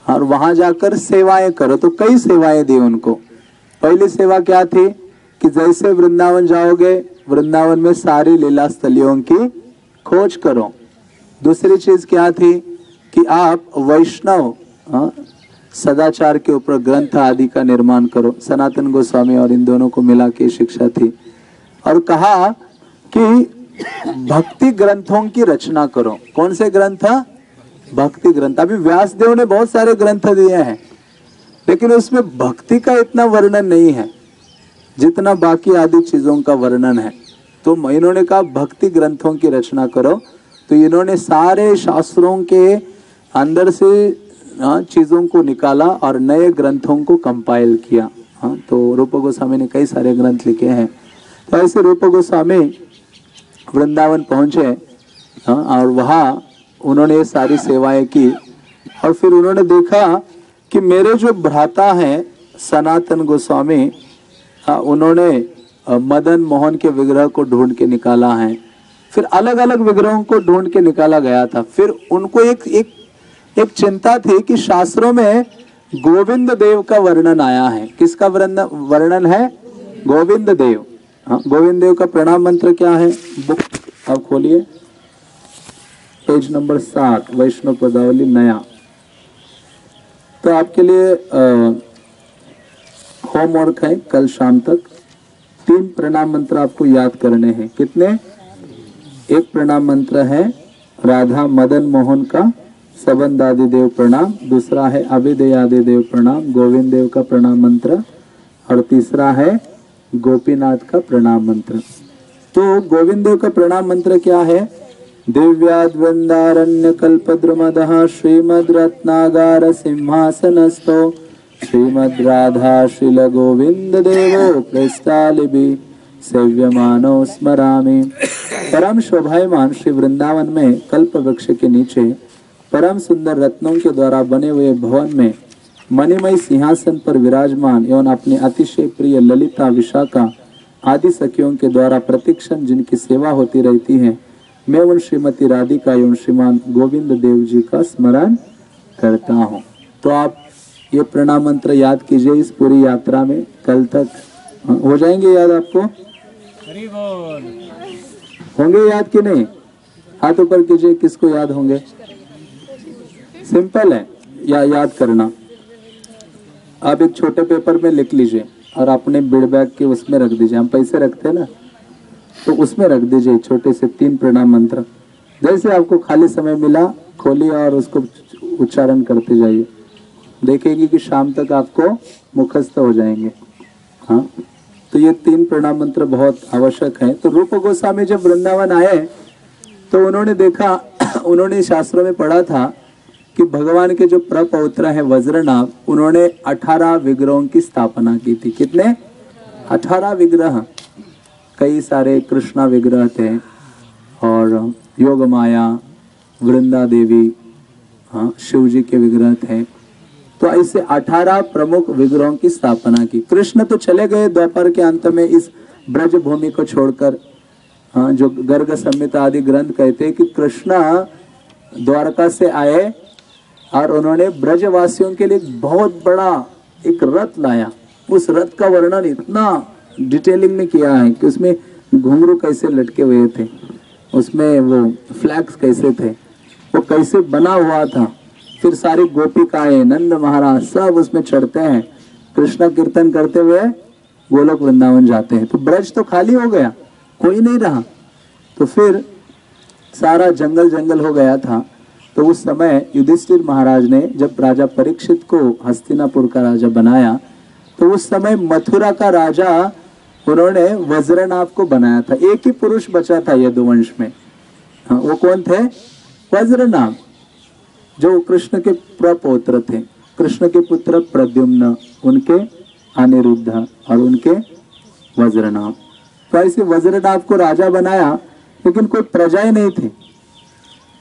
और वहाँ जाकर सेवाएँ करो। तो कई सेवाएँ दी उनको। पहली सेवा क्या थी कि जैसे वृंदावन जाओगे, वृंदावन में सारी लीला स्थलियों की खोज करो। दूसरी चीज़ क्या थी कि आप वैष्णव हाँ, सदाचार के ऊपर ग्रंथ आदि का निर्माण करो। सनातन गोस्वामी और इन दोनों को मिला के शिक्षा थी। और कहा कि भक्ति ग्रंथों की रचना करो। कौन से ग्रंथ? भक्ति ग्रंथ। अभी व्यास देव ने बहुत सारे ग्रंथ दिए हैं लेकिन उसमें भक्ति का इतना वर्णन नहीं है जितना बाकी आदि चीज़ों का वर्णन है। तो इन्होंने कहा भक्ति ग्रंथों की रचना करो। तो इन्होंने सारे शास्त्रों के अंदर से हाँ, चीज़ों को निकाला और नए ग्रंथों को कंपाइल किया। हाँ तो रूप गोस्वामी ने कई सारे ग्रंथ लिखे हैं। तो ऐसे रूप गोस्वामी वृंदावन पहुँचे हाँ, और वहाँ उन्होंने ये सारी सेवाएँ की। और फिर उन्होंने देखा कि मेरे जो भ्राता हैं सनातन गोस्वामी हाँ, उन्होंने मदन मोहन के विग्रह को ढूंढ के निकाला है। फिर अलग अलग विग्रहों को ढूंढ के निकाला गया था। फिर उनको एक एक एक चिंता थी कि शास्त्रों में गोविंद देव का वर्णन आया है। किसका वर्णन है? गोविंद देव। हाँ गोविंद देव का प्रणाम मंत्र क्या है? बुक। आप खोलिए। पेज नंबर सात, वैष्णव पदावली नया। तो आपके लिए होमवर्क है कल शाम तक। तीन प्रणाम मंत्र आपको याद करने हैं। कितने? एक प्रणाम मंत्र है राधा मदन मोहन का। सबंद आदि देव प्रणाम। दूसरा है अभिदय आदि देव प्रणाम। गोविंद देव का प्रणाम मंत्र। और तीसरा है गोपीनाथ का प्रणाम मंत्र। तो गोविंद देव का प्रणाम मंत्र क्या है? दिव्याद वृंदारण्य कल्पद्रुमद श्रीमद रत्नागार सिंहासनस्थो श्रीमद राधा शिल गोविंद देवो प्रस्तालिबि सेव्यमानो स्मरामि। परम शोभायमान श्री वृंदावन में कल्प वृक्ष के नीचे परम सुंदर रत्नों के द्वारा बने हुए भवन में मणिमय सिंहासन पर विराजमान एवं अपने अतिशय प्रिय ललिता विशाखा आदि सखियों के द्वारा प्रतिक्षण जिनकी सेवा होती रहती है मैं उन श्रीमती राधिका एवं श्रीमान गोविंद देव जी का स्मरण करता हूँ। तो आप ये प्रणाम मंत्र याद कीजिए इस पूरी यात्रा में। कल तक हो जाएँगे याद आपको? होंगे याद कि नहीं? हाथ ऊपर कीजिए किसको याद होंगे? सिंपल है, या याद करना। आप एक छोटे पेपर में लिख लीजिए और अपने बिड बैग के उसमें रख दीजिए। हम पैसे रखते हैं ना तो उसमें रख दीजिए छोटे से तीन प्रणाम मंत्र। जैसे आपको खाली समय मिला, खोलिए और उसको उच्चारण करते जाइए। देखेगी कि शाम तक आपको मुखस्त हो जाएँगे। हाँ तो ये तीन प्रणाम मंत्र बहुत आवश्यक है। तो रूप गोस्वामी जब वृंदावन आए तो उन्होंने देखा, उन्होंने शास्त्रों में पढ़ा था कि भगवान के जो प्रपौत्र है वज्रनाभ, उन्होंने अठारह विग्रहों की स्थापना की थी। कितने? अठारह विग्रह। कई सारे कृष्णा विग्रह थे और योग माया, वृंदा देवी हाँ शिव जी के विग्रह थे। तो ऐसे अठारह प्रमुख विग्रहों की स्थापना की। कृष्ण तो चले गए दोपहर के अंत में इस ब्रज भूमि को छोड़कर। हाँ जो गर्ग संहिता आदि ग्रंथ कहते हैं कि कृष्ण द्वारका से आए और उन्होंने ब्रजवासियों के लिए बहुत बड़ा एक रथ लाया। उस रथ का वर्णन इतना डिटेलिंग में किया है कि उसमें घुंघरू कैसे लटके हुए थे, उसमें वो फ्लैग्स कैसे थे, वो कैसे बना हुआ था। फिर सारी गोपिकाएँ, नंद महाराज सब उसमें चढ़ते हैं। कृष्ण कीर्तन करते हुए गोलोक वृंदावन जाते हैं। तो ब्रज तो खाली हो गया, कोई नहीं रहा। तो फिर सारा जंगल जंगल हो गया था। तो उस समय युधिष्ठिर महाराज ने जब राजा परीक्षित को हस्तिनापुर का राजा बनाया तो उस समय मथुरा का राजा उन्होंने वज्रनाभ को बनाया था। एक ही पुरुष बचा था यदुवंश में। हाँ, वो कौन थे? वज्रनाभ जो कृष्ण के प्रपौत्र थे। कृष्ण के पुत्र प्रद्युम्न उनके अनिरुद्ध और उनके वज्रनाभ। तो ऐसे वज्रनाभ को राजा बनाया लेकिन कोई प्रजा ही नहीं थी।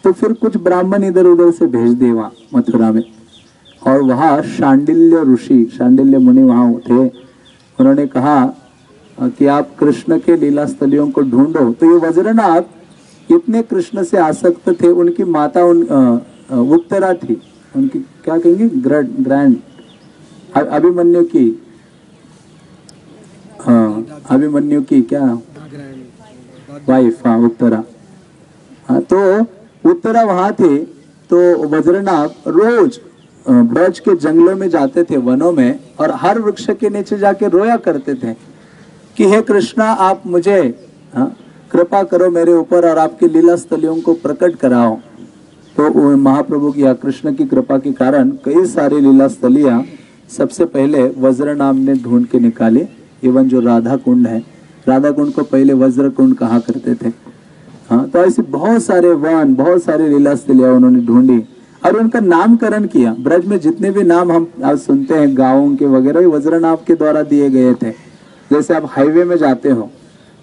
तो फिर कुछ ब्राह्मण इधर उधर से भेज दिए वहाँ मथुरा में। और वहाँ शांडिल्य ऋषि शांडिल्य मुनि वहाँ थे। उन्होंने कहा कि आप कृष्ण के लीला स्थलियों को ढूंढो। तो ये वज्रनाथ इतने कृष्ण से आसक्त थे उनकी माता उन उत्तरा थी। उनकी क्या कहेंगे? ग्रैंड अभिमन्यु की। अभिमन्यु की क्या? वाइफ हाँ उत्तरा। हाँ तो उत्तरा वहाँ थे तो वज्रनाथ रोज ब्रज के जंगलों में जाते थे वनों में और हर वृक्ष के नीचे जाके रोया करते थे कि हे कृष्णा आप मुझे हाँ, कृपा करो मेरे ऊपर और आपकी लीला स्थलियों को प्रकट कराओ। तो महाप्रभु की कृष्ण की कृपा के कारण कई सारी लीला स्थलियाँ सबसे पहले वज्र नाम ने ढूंढ के निकाले। इवन जो राधा कुंड है राधा कुंड को पहले वज्र कुंड कहा करते थे। हाँ तो ऐसे बहुत सारे वन बहुत सारे लीला स्थलिया उन्होंने ढूंढी और उनका नामकरण किया। ब्रज में जितने भी नाम हम आज सुनते हैं गाँवों के वगैरह वज्र नाम के द्वारा दिए गए थे। जैसे आप हाईवे में जाते हो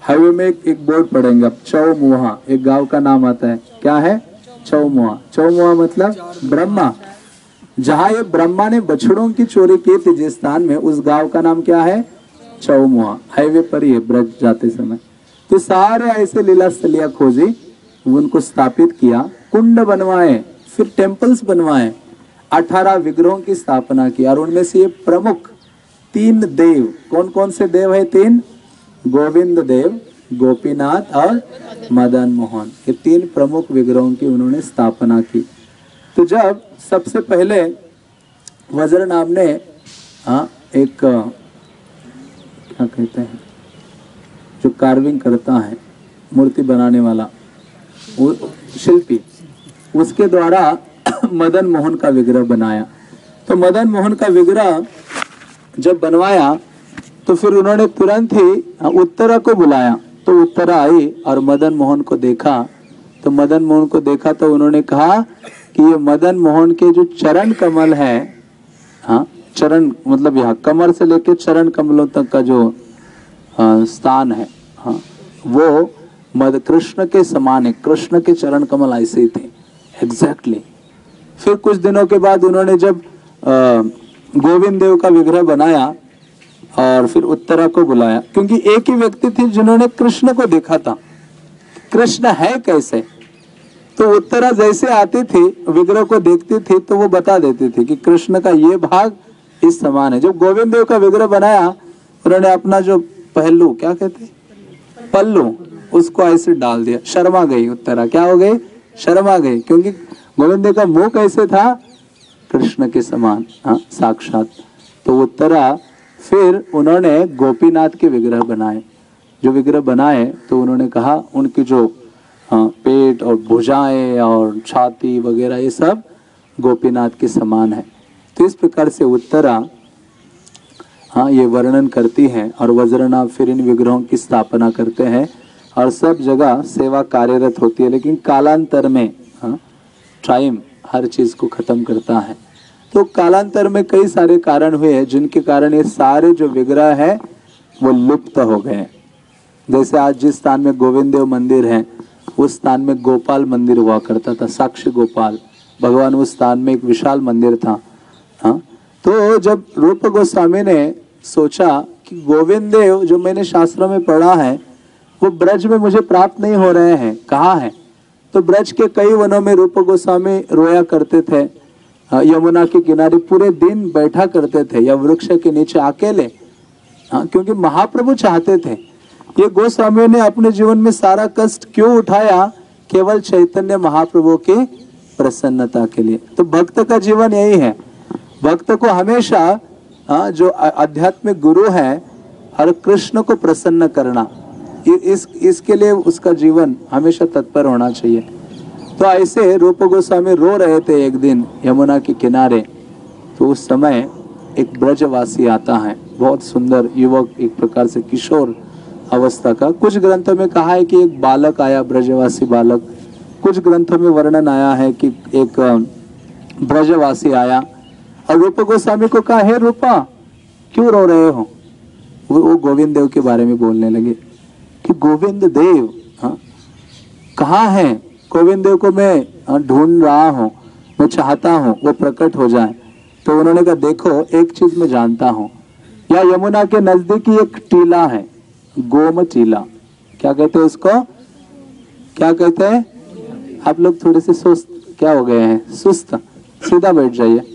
हाईवे में एक, एक बोर्ड पढ़ेंगे आप चौमुहा एक गाँव का नाम आता है। क्या है? चौमुहा। चौमुहा मतलब ब्रह्मा। जहाँ ये ब्रह्मा ने बछड़ों की चोरी की थी जिस स्थान में उस गाँव का नाम क्या है? चौमुहा। हाईवे पर है ब्रज जाते समय। तो सारे ऐसे लीला स्थलिया खोजी, उनको स्थापित किया, कुंड बनवाए, फिर टेम्पल्स बनवाए, अठारह विग्रहों की स्थापना की, और उनमें से ये प्रमुख तीन देव कौन कौन से देव है तीन? गोविंद देव, गोपीनाथ और मदन मोहन, ये तीन प्रमुख विग्रहों की उन्होंने स्थापना की। तो जब सबसे पहले वज्र नाम ने हाँ एक, क्या कहते हैं? जो कार्विंग करता है, मूर्ति बनाने वाला, वो शिल्पी, उसके द्वारा मदन मोहन का विग्रह बनाया। तो मदन मोहन का विग्रह जब बनवाया तो फिर उन्होंने तुरंत ही उत्तरा को बुलाया। तो उत्तरा आई और मदन मोहन को देखा। तो मदन मोहन को देखा तो उन्होंने कहा कि ये मदन मोहन के जो चरण कमल है हाँ चरण मतलब यहाँ कमर से लेकर चरण कमलों तक का जो स्थान है। हाँ। वो मद कृष्ण के समान है। कृष्ण के चरण कमल ऐसे ही थे। एग्जैक्टली. फिर कुछ दिनों के बाद उन्होंने जब गोविंद देव का विग्रह बनाया और फिर उत्तरा को बुलाया, क्योंकि एक ही व्यक्ति थी जिन्होंने कृष्ण को देखा था। कृष्ण है कैसे? तो उत्तरा जैसे आती थी, विग्रह को देखती थी तो वो बता देती थी कि कृष्ण का ये भाग इस समान है। जब गोविंद देव का विग्रह बनाया, उन्होंने अपना जो पहलू, क्या कहते पल्लू, उसको ऐसे डाल दिया। शर्मा गई उत्तरा। क्या हो गई? शर्मा गई, क्योंकि गोविंद का मुँह कैसे था? कृष्ण के समान हाँ साक्षात। तो उत्तरा, फिर उन्होंने गोपीनाथ के विग्रह बनाए। जो विग्रह बनाए तो उन्होंने कहा, उनकी जो हाँ पेट और भुजाएँ और छाती वगैरह, ये सब गोपीनाथ के समान है। तो इस प्रकार से उत्तरा हाँ ये वर्णन करती हैं और वज्रनाथ फिर इन विग्रहों की स्थापना करते हैं और सब जगह सेवा कार्यरत होती है लेकिन कालांतर में हाँ, टाइम हर चीज़ को खत्म करता है। तो कालांतर में कई सारे कारण हुए हैं जिनके कारण ये सारे जो विग्रह है वो लुप्त हो गए जैसे आज जिस स्थान में गोविंद देव मंदिर है उस स्थान में गोपाल मंदिर हुआ करता था साक्षी गोपाल। भगवान उस स्थान में एक विशाल मंदिर था हाँ। तो जब रूप गोस्वामी ने सोचा कि गोविंद देव जो मैंने शास्त्रों में पढ़ा है, वो ब्रज में मुझे प्राप्त नहीं हो रहे हैं, कहाँ है? तो ब्रज के कई वनों में रूप गोस्वामी रोया करते थे यमुना के किनारे पूरे दिन बैठा करते थे या वृक्ष के नीचे अकेले हाँ क्योंकि महाप्रभु चाहते थे। ये गोस्वामी ने अपने जीवन में सारा कष्ट क्यों उठाया? केवल चैतन्य महाप्रभु के प्रसन्नता के लिए। तो भक्त का जीवन यही है। भक्त को हमेशा हाँ, जो आध्यात्मिक गुरु है हर कृष्ण को प्रसन्न करना। इस इसके लिए उसका जीवन हमेशा तत्पर होना चाहिए। तो ऐसे रूप गोस्वामी रो रहे थे एक दिन यमुना के किनारे। तो उस समय एक ब्रजवासी आता है बहुत सुंदर युवक एक प्रकार से किशोर अवस्था का। कुछ ग्रंथों में कहा है कि एक बालक आया ब्रजवासी बालक। कुछ ग्रंथों में वर्णन आया है कि एक ब्रजवासी आया। और रूप गोस्वामी को कहा है रूपा क्यों रो रहे हो? वो, वो गोविंद देव के बारे में बोलने लगे कि गोविंद देव हाँ कहाँ है? गोविंद देव को मैं हाँ, ढूंढ रहा हूँ मैं चाहता हूँ वो प्रकट हो जाए। तो उन्होंने कहा देखो एक चीज़ मैं जानता हूँ। या यमुना के नज़दीक एक टीला है गोम टीला। क्या कहते हैं उसको? क्या कहते हैं? आप लोग थोड़े से सुस्त क्या हो गए हैं? सुस्त। सीधा बैठ जाइए।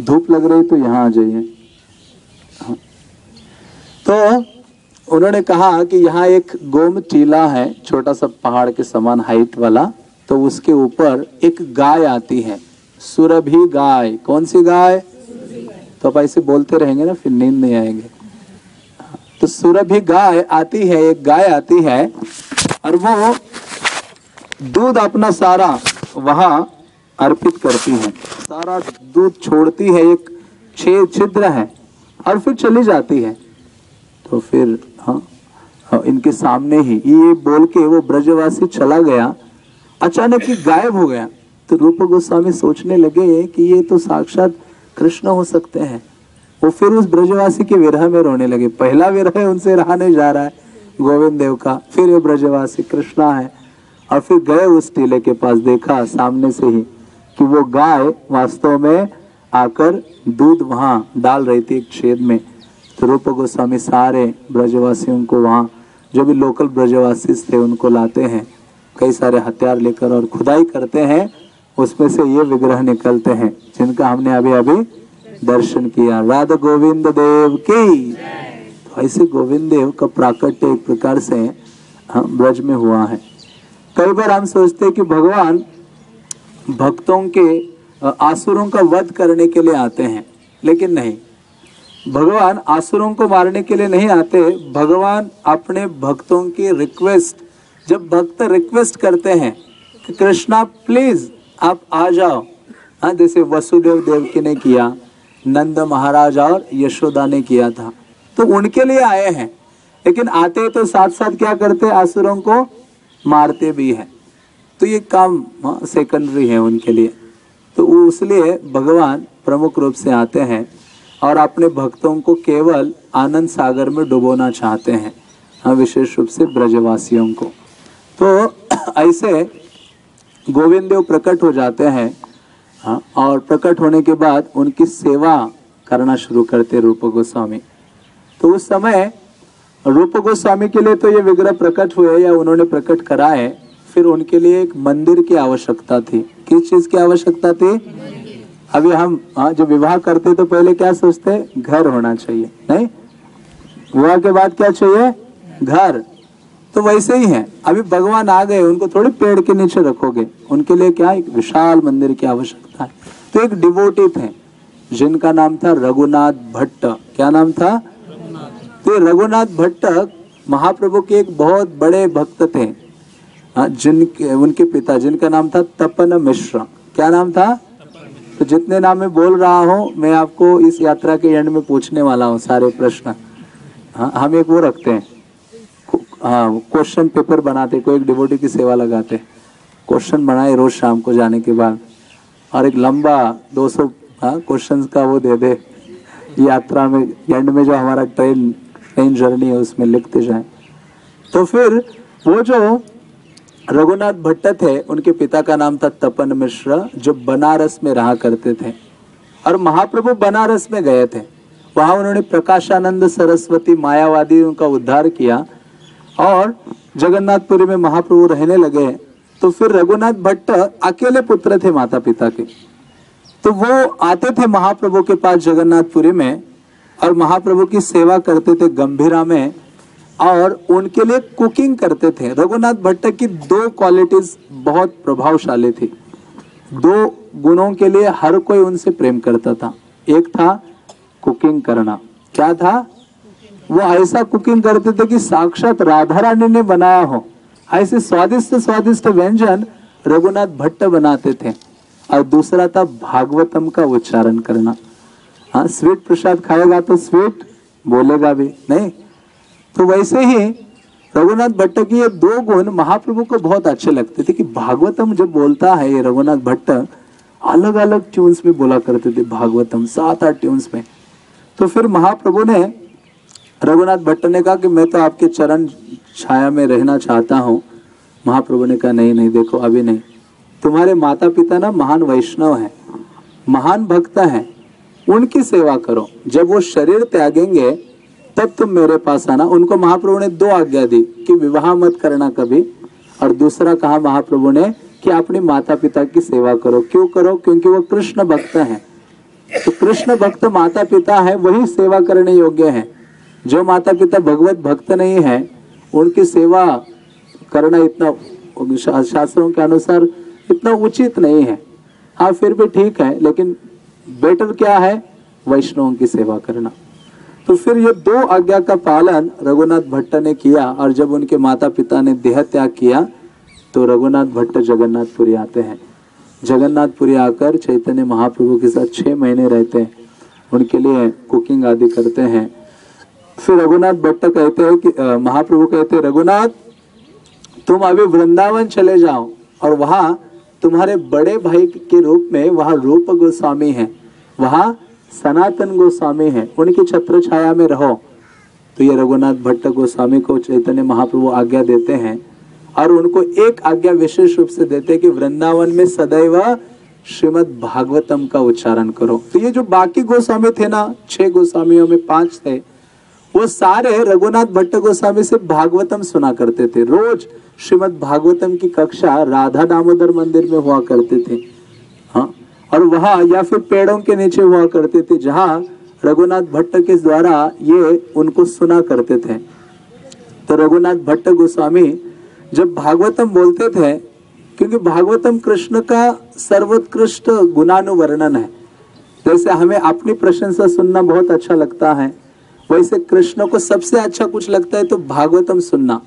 धूप लग रही तो यहाँ आ जाइए। हाँ। तो उन्होंने कहा कि यहाँ एक गोम टीला है, छोटा सा पहाड़ के समान हाइट वाला तो उसके ऊपर एक गाय आती है। सुरभि गाय। कौन सी गाय? तो आप ऐसे बोलते रहेंगे ना, फिर नींद नहीं आएँगे। तो सुरभि गाय आती है, एक गाय आती है, और वो दूध अपना सारा वहाँ अर्पित करती है। सारा दूध छोड़ती है एक छेद छिद्र है और फिर चली जाती है। तो फिर हाँ, हाँ इनके सामने ही ये बोल के वो ब्रजवासी चला गया। अचानक ही गायब हो गया। तो रूप गोस्वामी सोचने लगे कि ये तो साक्षात कृष्ण हो सकते हैं। वो फिर उस ब्रजवासी के विरह में रोने लगे। पहला विरह उनसे रहा नहीं जा रहा है गोविंद देव का। फिर ये ब्रजवासी कृष्णा है और फिर गए उस टीले के पास देखा सामने से ही। कि वो गाय वास्तव में आकर दूध वहाँ डाल रही थी एक छेद में। तो रूप गोस्वामी सारे ब्रजवासियों को वहाँ, जो भी लोकल ब्रजवासी थे, उनको लाते हैं। कई सारे हथियार लेकर और खुदाई करते हैं, उसमें से ये विग्रह निकलते हैं, जिनका हमने अभी अभी दर्शन किया। राधा गोविंद देव की। तो ऐसे गोविंद देव का प्राकट्य एक प्रकार से ब्रज में हुआ है। कई बार हम सोचते हैं कि भगवान भक्तों के आसुरों का वध करने के लिए आते हैं। लेकिन नहीं, भगवान आसुरों को मारने के लिए नहीं आते, भगवान अपने भक्तों की रिक्वेस्ट जब भक्त रिक्वेस्ट करते हैं कि कृष्णा प्लीज़ आप आ जाओ। हाँ जैसे वसुदेव देवकी ने किया, नंद महाराज और यशोदा ने किया था। तो उनके लिए आए हैं, लेकिन आते तो साथ साथ क्या करते, आसुरों को मारते भी हैं। तो ये काम सेकेंडरी हाँ, है उनके लिए। तो इसलिए भगवान प्रमुख रूप से आते हैं और अपने भक्तों को केवल आनंद सागर में डुबोना चाहते हैं हाँ विशेष रूप से ब्रजवासियों को। तो ऐसे गोविंद देव प्रकट हो जाते हैं हाँ और प्रकट होने के बाद उनकी सेवा करना शुरू करते रूप गोस्वामी। तो उस समय रूप गोस्वामी के लिए तो ये विग्रह प्रकट हुए या उन्होंने प्रकट कराए फिर उनके लिए एक मंदिर की आवश्यकता थी। किस चीज़ की आवश्यकता थी? अभी हम हाँ जब विवाह करते तो पहले क्या सोचते? घर होना चाहिए, नहीं? विवाह के बाद क्या चाहिए? घर। तो वैसे ही है। अभी भगवान आ गए, उनको थोड़ी पेड़ के नीचे रखोगे। उनके लिए क्या? एक विशाल मंदिर की आवश्यकता है। तो एक डिवोटी थे, जिनका नाम था रघुनाथ भट्ट। क्या नाम था? तो रघुनाथ भट्ट महाप्रभु के एक बहुत बड़े भक्त थे। हाँ, जिनके उनके पिता जिनका नाम था तपन मिश्रा। क्या नाम था? तो जितने नाम मैं बोल रहा हूँ मैं आपको इस यात्रा के एंड में पूछने वाला हूँ सारे प्रश्न। हाँ हम एक वो रखते हैं। हाँ क्वेश्चन पेपर बनाते कोई एक डिवोटी की सेवा लगाते। क्वेश्चन बनाए रोज शाम को जाने के बाद। और एक लंबा 200 सौ क्वेश्चन का वो दे दे। यात्रा में एंड में जो हमारा ट्रेन ट्रेन जर्नी है उसमें लिखते जाए। तो फिर वो जो रघुनाथ भट्ट थे, उनके पिता का नाम था तपन मिश्र, जो बनारस में रहा करते थे। और महाप्रभु बनारस में गए थे। वहाँ उन्होंने प्रकाशानंद सरस्वती मायावादी का उद्धार किया और जगन्नाथपुरी में महाप्रभु रहने लगे। तो फिर रघुनाथ भट्ट अकेले पुत्र थे माता पिता के। तो वो आते थे महाप्रभु के पास जगन्नाथपुरी में और महाप्रभु की सेवा करते थे गंभीरा में। और उनके लिए कुकिंग करते थे। रघुनाथ भट्ट की दो क्वालिटीज बहुत प्रभावशाली थी। दो गुणों के लिए हर कोई उनसे प्रेम करता था। एक था कुकिंग करना। क्या था? वो ऐसा कुकिंग करते थे कि साक्षात राधा रानी ने बनाया हो। ऐसे स्वादिष्ट स्वादिष्ट व्यंजन रघुनाथ भट्ट बनाते थे। और दूसरा था भागवतम का उच्चारण करना। हाँ स्वीट प्रसाद खाएगा तो स्वीट बोलेगा भी। नहीं तो वैसे ही रघुनाथ भट्ट के ये दो गुण महाप्रभु को बहुत अच्छे लगते थे कि भागवतम जब बोलता है ये रघुनाथ भट्ट अलग अलग ट्यून्स में बोला करते थे भागवतम सात आठ ट्यून्स में। तो फिर महाप्रभु ने, रघुनाथ भट्ट ने कहा कि मैं तो आपके चरण छाया में रहना चाहता हूँ। महाप्रभु ने कहा, नहीं नहीं, देखो, अभी नहीं। तुम्हारे माता पिता ना महान वैष्णव है, महान भक्त है, उनकी सेवा करो। जब वो शरीर त्यागेंगे तब तुम मेरे पास आना। उनको महाप्रभु ने दो आज्ञा दी कि विवाह मत करना कभी। और दूसरा कहा महाप्रभु ने कि अपनी माता पिता की सेवा करो। क्यों करो? क्योंकि वो कृष्ण भक्त है। तो कृष्ण भक्त माता पिता है, वही सेवा करने योग्य है। जो माता पिता भगवत भक्त नहीं है, उनकी सेवा करना इतना शास्त्रों के अनुसार इतना उचित नहीं है। हाँ फिर भी ठीक है, लेकिन बेटर क्या है? वैष्णवों की सेवा करना। तो फिर ये दो आज्ञा का पालन रघुनाथ भट्ट ने किया और जब उनके माता पिता ने देह त्याग किया तो रघुनाथ भट्ट जगन्नाथपुरी आते हैं। जगन्नाथपुरी आकर चैतन्य महाप्रभु के साथ छह महीने रहते हैं। उनके लिए कुकिंग आदि करते हैं। फिर रघुनाथ भट्ट कहते हैं कि महाप्रभु कहते हैं, रघुनाथ, तुम अभी वृंदावन चले जाओ और वहाँ तुम्हारे बड़े भाई के रूप में वहाँ रूप गोस्वामी है। वहाँ सनातन गोस्वामी है, उनकी छत्र छाया में रहो। तो ये रघुनाथ भट्ट गोस्वामी को चैतन्य महाप्रभु आज्ञा देते हैं और उनको एक आज्ञा विशेष रूप से देते हैं कि वृंदावन में सदैव श्रीमद भागवतम का उच्चारण करो। तो ये जो बाकी गोस्वामी थे ना, छह गोस्वामियों में पाँच थे, वो सारे रघुनाथ भट्ट गोस्वामी से भागवतम सुना करते थे। रोज श्रीमद भागवतम की कक्षा राधा दामोदर मंदिर में हुआ करते थे। और वहाँ या फिर पेड़ों के नीचे हुआ करते थे, जहाँ रघुनाथ भट्ट के द्वारा ये उनको सुना करते थे। तो रघुनाथ भट्ट गोस्वामी जब भागवतम बोलते थे, क्योंकि भागवतम कृष्ण का सर्वोत्कृष्ट गुणानुवर्णन है। जैसे हमें अपनी प्रशंसा सुनना बहुत अच्छा लगता है, वैसे कृष्ण को सबसे अच्छा कुछ लगता है तो भागवतम सुनना।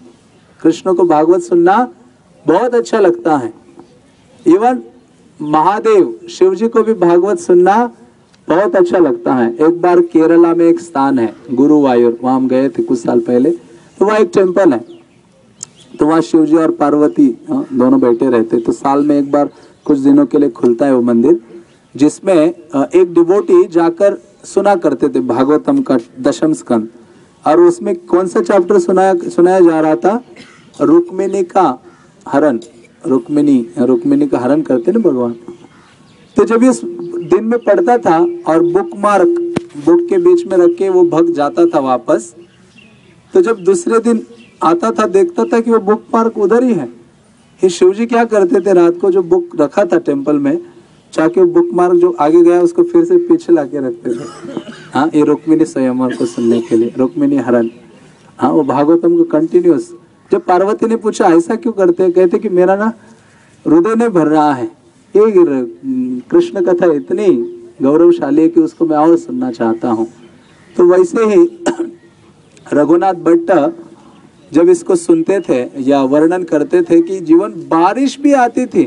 कृष्ण को भागवत सुनना बहुत अच्छा लगता है। इवन महादेव शिव जी को भी भागवत सुनना बहुत अच्छा लगता है। एक बार केरला में एक स्थान है गुरुवायुर वहाँ हम गए थे कुछ साल पहले। तो वहाँ एक टेंपल है। तो वहाँ शिव जी और पार्वती हाँ, दोनों बैठे रहते। तो साल में एक बार कुछ दिनों के लिए खुलता है वो मंदिर जिसमें एक डिबोटी जाकर सुना करते थे भागवतम का दशम स्कंद। और उसमें कौन सा चैप्टर सुनाया सुनाया जा रहा था? रुक्मिणी का हरण। रुक्मिणी रुक्मिणी का हरण करते ना भगवान? तो जब इस दिन में पढ़ता था और बुक मार्क बुक के बीच में रख के वो भग जाता था वापस तो जब दूसरे दिन आता था, देखता था कि वो बुक मार्क उधर ही है। ये शिव जी क्या करते थे रात को जो बुक रखा था टेंपल में चाहे वो बुक मार्क जो आगे गया, उसको फिर से पीछे लाके रखते थे। हाँ ये रुक्मिणी स्वयंवर को सुनने के लिए, रुक्मिणी हरण। हाँ वो भागवतम को कंटिन्यूस जब पार्वती ने पूछा, ऐसा क्यों करते हैं? कहते कि मेरा ना हृदय नहीं भर रहा है। ये कृष्ण कथा इतनी गौरवशाली है कि उसको मैं और सुनना चाहता हूँ। तो वैसे ही रघुनाथ भट्ट जब इसको सुनते थे या वर्णन करते थे कि जीवन बारिश भी आती थी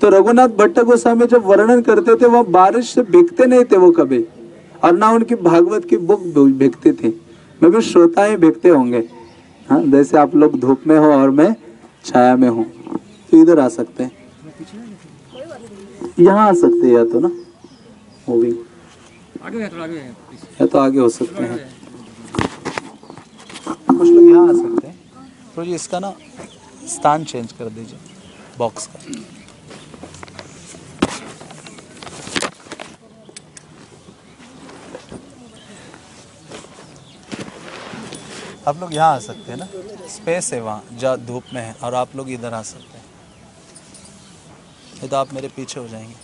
तो रघुनाथ भट्ट गोस्वामी जब वर्णन करते थे, वह बारिश से बिकते नहीं थे वो कभी, और ना उनकी भागवत की बुक बिकती थी। मैं भी श्रोता ही बिकते होंगे। हाँ जैसे आप लोग धूप में हो और मैं छाया में हूँ तो इधर आ सकते हैं। यहाँ आ सकते हैं या तो ना? मूविंग या तो आगे हो सकते हैं। कुछ लोग यहाँ आ सकते हैं। तो ये इसका ना स्थान चेंज कर दीजिए बॉक्स का। आप लोग यहाँ आ सकते हैं ना? स्पेस है वहाँ जहाँ धूप में है, और आप लोग इधर आ सकते हैं। ये तो आप मेरे पीछे हो जाएँगे।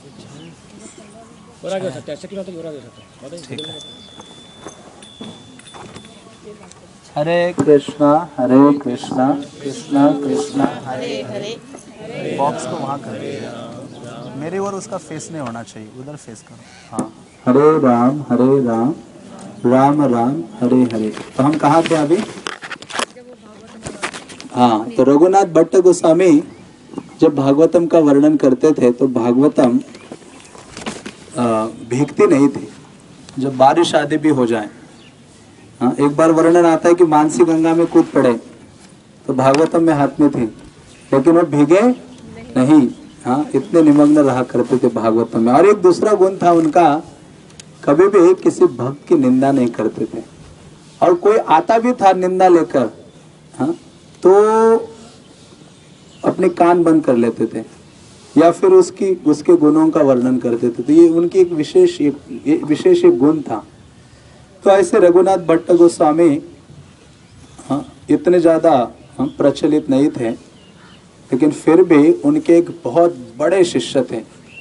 और आगे हो और ठीक हरे कृष्णा हरे कृष्णा कृष्णा कृष्णा। हरे हरे बॉक्स को वहाँ कर मेरी ओर उसका फेस नहीं होना चाहिए, उधर फेस करो। हाँ। हरे राम हरे राम। राम राम, हरे हरे। तो हम कहाँ थे अभी? हाँ तो रघुनाथ भट्ट गोस्वामी जब भागवतम का वर्णन करते थे तो भागवतम भीगती नहीं थी। जब बारिश आदि भी हो जाए। हाँ एक बार वर्णन आता है कि मानसी गंगा में कूद पड़े। तो भागवतम में हाथ में थी। लेकिन वो भीगे नहीं। हाँ इतने निमग्न रहा करते थे भागवतम में। और एक दूसरा गुण था उनका कभी भी किसी भक्त की निंदा नहीं करते थे। और कोई आता भी था निंदा लेकर हाँ तो अपने कान बंद कर लेते थे। या फिर उसकी, उसके गुणों का वर्णन करते थे। तो ये उनकी एक विशेष विशेष एक गुण था। तो ऐसे रघुनाथ भट्ट गोस्वामी हाँ इतने ज़्यादा हम प्रचलित नहीं थे। लेकिन फिर भी उनके एक बहुत बड़े शिष्य थे।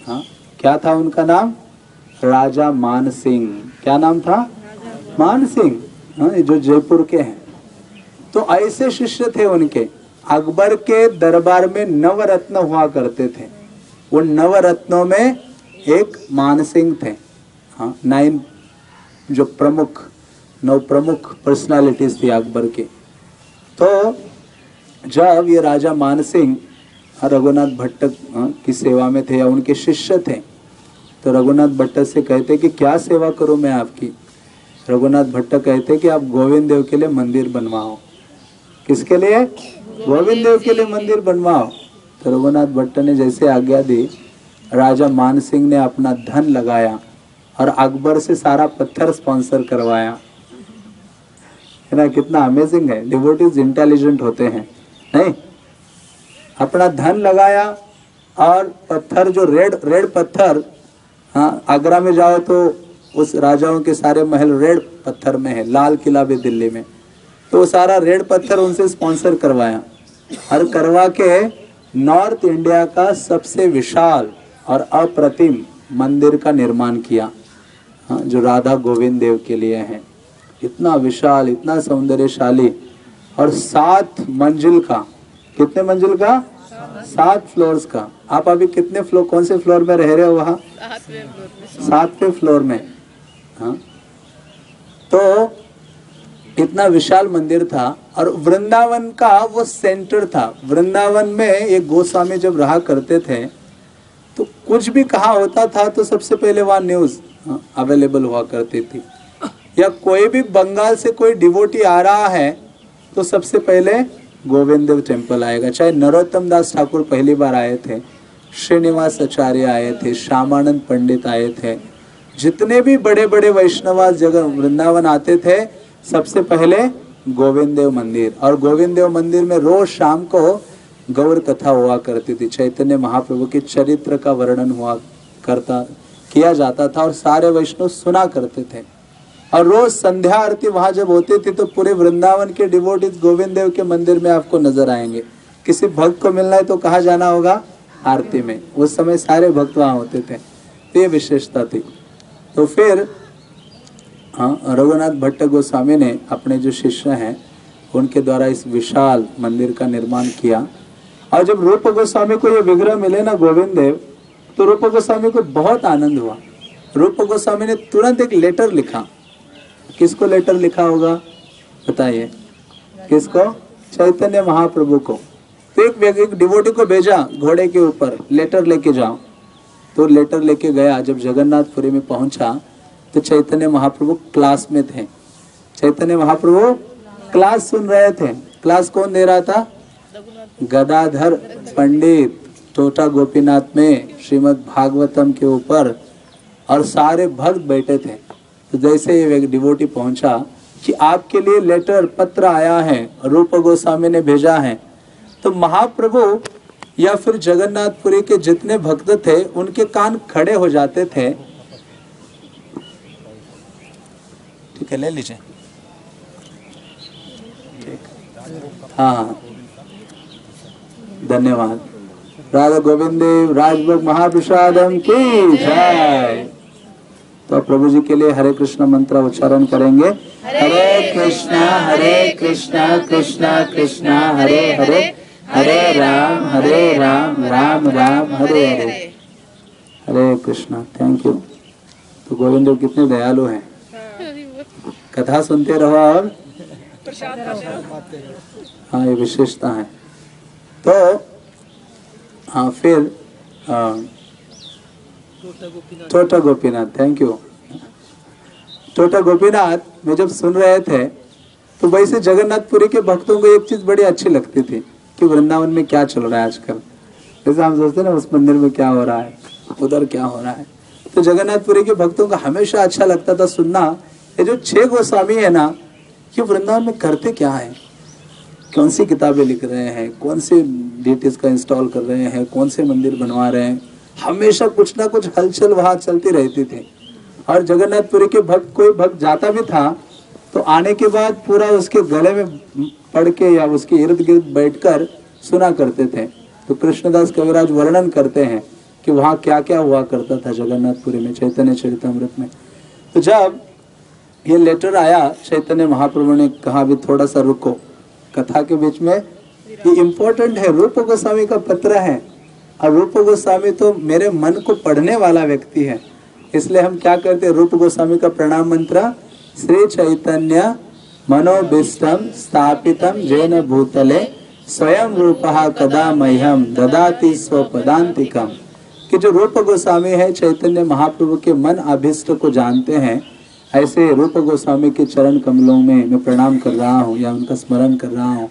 हाँ क्या था उनका नाम? राजा मान सिंह क्या नाम था? मान सिंह हाँ जो जयपुर के हैं। तो ऐसे शिष्य थे उनके। अकबर के दरबार में नवरत्न हुआ करते थे। वो नवरत्नों में एक मान सिंह थे। हाँ नाइन जो प्रमुख नौ प्रमुख पर्सनालिटीज थी अकबर के। तो जब ये राजा मान सिंह रघुनाथ भट्ट हाँ, की सेवा में थे या उनके शिष्य थे तो रघुनाथ भट्ट से कहते कि क्या सेवा करूँ मैं आपकी? रघुनाथ भट्ट कहते कि आप गोविंद देव के लिए मंदिर बनवाओ। किसके लिए? गोविंद देव के लिए मंदिर बनवाओ। तो रघुनाथ भट्ट ने जैसे आज्ञा दी, राजा मान सिंह ने अपना धन लगाया और अकबर से सारा पत्थर स्पॉन्सर करवाया। है ना, कितना अमेजिंग है। डिवोटीज इंटेलिजेंट होते हैं, नहीं? अपना धन लगाया और पत्थर, जो रेड रेड पत्थर हाँ आगरा में जाओ तो उस राजाओं के सारे महल रेड पत्थर में है लाल किला भी दिल्ली में। तो वो सारा रेड पत्थर उनसे स्पॉन्सर करवाया। और करवा के नॉर्थ इंडिया का सबसे विशाल और अप्रतिम मंदिर का निर्माण किया। हाँ, जो राधा गोविंद देव के लिए है। इतना विशाल इतना सौंदर्यशाली और सात मंजिल का। कितने मंजिल का? सात फ्लोर्स का। आप अभी कितने फ्लोर, कौन से फ्लोर में रह रहे हो वहाँ? सातवें फ्लोर में। हाँ। तो इतना विशाल मंदिर था और वृंदावन का वो सेंटर था। वृंदावन में एक गोस्वामी जब रहा करते थे तो कुछ भी कहा होता था तो सबसे पहले वहाँ न्यूज़ अवेलेबल हुआ करती थी। या कोई भी बंगाल से कोई डिवोटी आ रहा है तो सबसे पहले गोविंद देव टेंपल आएगा। चाहे नरोत्तम दास ठाकुर पहली बार आए थे, श्रीनिवास आचार्य आए थे, श्यामानंद पंडित आए थे, जितने भी बड़े बड़े वैष्णवास जगह वृंदावन आते थे, सबसे पहले गोविंद देव मंदिर। और गोविंद देव मंदिर में रोज शाम को गौर कथा हुआ करती थी। चैतन्य महाप्रभु के चरित्र का वर्णन हुआ करता, किया जाता था और सारे वैष्णव सुना करते थे। और रोज संध्या आरती वहाँ जब होती थी तो पूरे वृंदावन के डिवोटीज गोविंद देव के मंदिर में आपको नज़र आएँगे। किसी भक्त को मिलना है तो कहा जाना होगा? आरती में। उस समय सारे भक्त वहाँ होते थे। तो ये विशेषता थी। तो फिर हाँ रघुनाथ भट्ट गोस्वामी ने अपने जो शिष्य हैं, उनके द्वारा इस विशाल मंदिर का निर्माण किया। और जब रूप गोस्वामी को ये विग्रह मिले ना गोविंद देव तो रूप गोस्वामी को बहुत आनंद हुआ। रूप गोस्वामी ने तुरंत एक लेटर लिखा। किसको लेटर लिखा होगा? बताइए। किसको? चैतन्य महाप्रभु को। तो एक व्यक्ति डिवोटी को भेजा घोड़े के ऊपर लेटर लेके जाओ। तो लेटर लेके गया, जब जगन्नाथपुरी में पहुँचा तो चैतन्य महाप्रभु क्लास में थे। चैतन्य महाप्रभु क्लास सुन रहे थे। क्लास कौन दे रहा था? गदाधर पंडित टोटा गोपीनाथ में श्रीमद् भागवतम के ऊपर, और सारे भक्त बैठे थे। तो जैसे ये डिवोटी पहुँचा कि आपके लिए लेटर, पत्र आया है, रूप गोस्वामी ने भेजा है तो महाप्रभु या फिर जगन्नाथपुरी के जितने भक्त थे, उनके कान खड़े हो जाते थे। ठीक है, ले लीजिए। हाँ हाँ। धन्यवाद। राधा गोविंद देव, राजभोग महाप्रसादम की जय। तो प्रभु जी के लिए हरे कृष्ण मंत्र उच्चारण करेंगे। हरे कृष्णा हरे कृष्णा कृष्णा कृष्णा हरे हरे। हरे राम हरे राम राम राम हरे हरे। हरे कृष्णा थैंक यू तो गोविंद कितने दयालु हैं। कथा सुनते रहो और हाँ ये विशेषता है। तो हाँ फिर हाँ, टोटा गोपीनाथ। थैंक यू टोटा गोपीनाथ, में जब सुन रहे थे तो वैसे जगन्नाथपुरी के भक्तों को एक चीज़ बड़ी अच्छी लगती थी कि वृंदावन में क्या चल रहा है आजकल। जैसे हम सोचते ना, उस मंदिर में क्या हो रहा है, उधर क्या हो रहा है। तो जगन्नाथपुरी के भक्तों को हमेशा अच्छा लगता था सुनना। ये जो छह गोस्वामी है ना, ये वृंदावन में करते क्या है? कौन सी किताबें लिख रहे हैं? कौन से डीटीज का इंस्टॉल कर रहे हैं? कौन से मंदिर बनवा रहे हैं? हमेशा कुछ ना कुछ हलचल वहाँ चलती रहती थी। और जगन्नाथपुरी के भक्त, कोई भक्त जाता भी था तो आने के बाद पूरा उसके गले में पड़ के या उसके इर्द गिर्द बैठकर सुना करते थे। तो कृष्णदास कविराज वर्णन करते हैं कि वहाँ क्या क्या हुआ करता था जगन्नाथपुरी में, चैतन्य चरितमृत में। तो जब ये लेटर आया, चैतन्य महाप्रभु ने कहा भी थोड़ा सा रुको। कथा के बीच में, ये इम्पोर्टेंट है, रूप गोस्वामी का पत्र है। और रूप गोस्वामी तो मेरे मन को पढ़ने वाला व्यक्ति है। इसलिए हम क्या करते हैं? रूप गोस्वामी का प्रणाम मंत्र, श्री चैतन्य मनोभिष्टम स्थापितम जैन भूतले स्वयं रूप कदा मह्यम ददाति स्वपदांतिकम कि जो रूप गोस्वामी है, चैतन्य महाप्रभु के मन अभिष्ट को जानते हैं, ऐसे रूप गोस्वामी के चरण कमलों में मैं प्रणाम कर रहा हूँ या उनका स्मरण कर रहा हूँ।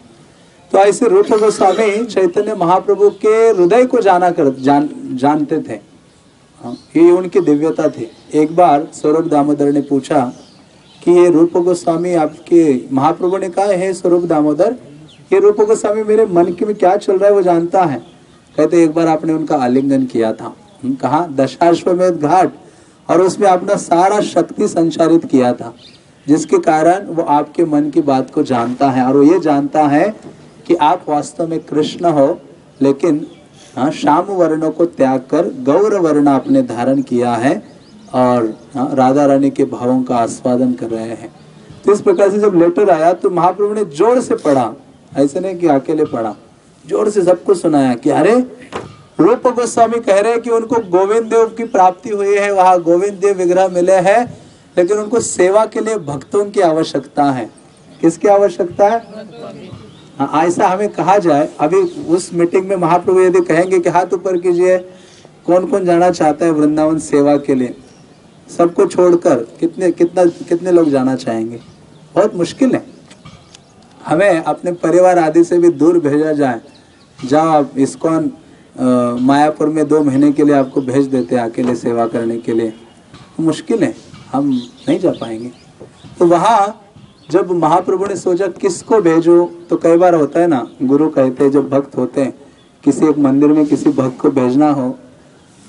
तो ऐसे रूप गोस्वामी चैतन्य महाप्रभु के हृदय को जाना कर जान जानते थे हाँ, ये उनकी दिव्यता थी। एक बार स्वरूप दामोदर ने पूछा कि ये रूप गोस्वामी आपके महाप्रभु ने कहा है स्वरूप दामोदर ये रूप गोस्वामी मेरे मन के में क्या चल रहा है वो जानता है? कहते एक बार आपने उनका आलिंगन किया था। कहा दशाश्वमेध घाट और उसमें अपना सारा शक्ति संचारित किया था जिसके कारण वो आपके मन की बात को जानता है और वो ये जानता है कि आप वास्तव में कृष्ण हो लेकिन हाँ श्याम वर्णों को त्याग कर गौर वर्ण आपने धारण किया है और हाँ, राधा रानी के भावों का आस्वादन कर रहे हैं। तो इस प्रकार से जब लेटर आया तो महाप्रभु ने ज़ोर से पढ़ा। ऐसे नहीं कि अकेले पढ़ा। ज़ोर से सबको सुनाया कि अरे रूप गोस्वामी कह रहे हैं कि उनको गोविंद देव की प्राप्ति हुई है वहाँ गोविंद देव विग्रह मिले हैं लेकिन उनको सेवा के लिए भक्तों की आवश्यकता है। किसकी आवश्यकता है? ऐसा हमें कहा जाए, अभी उस मीटिंग में महाप्रभु यदि कहेंगे कि हाथ ऊपर कीजिए कौन कौन जाना चाहता है वृंदावन सेवा के लिए? सबको छोड़कर कितने, कितना, कितने लोग जाना चाहेंगे? बहुत मुश्किल है। हमें अपने परिवार आदि से भी दूर भेजा जाए। जाओ आप इसकॉन मायापुर में दो महीने के लिए आपको भेज देते हैं अकेले सेवा करने के लिए। तो मुश्किल है, हम नहीं जा पाएँगे। तो वहाँ जब महाप्रभु ने सोचा, किसको भेजो? तो कई बार होता है ना, गुरु कहते हैं, जब भक्त होते हैं, किसी एक मंदिर में किसी भक्त को भेजना हो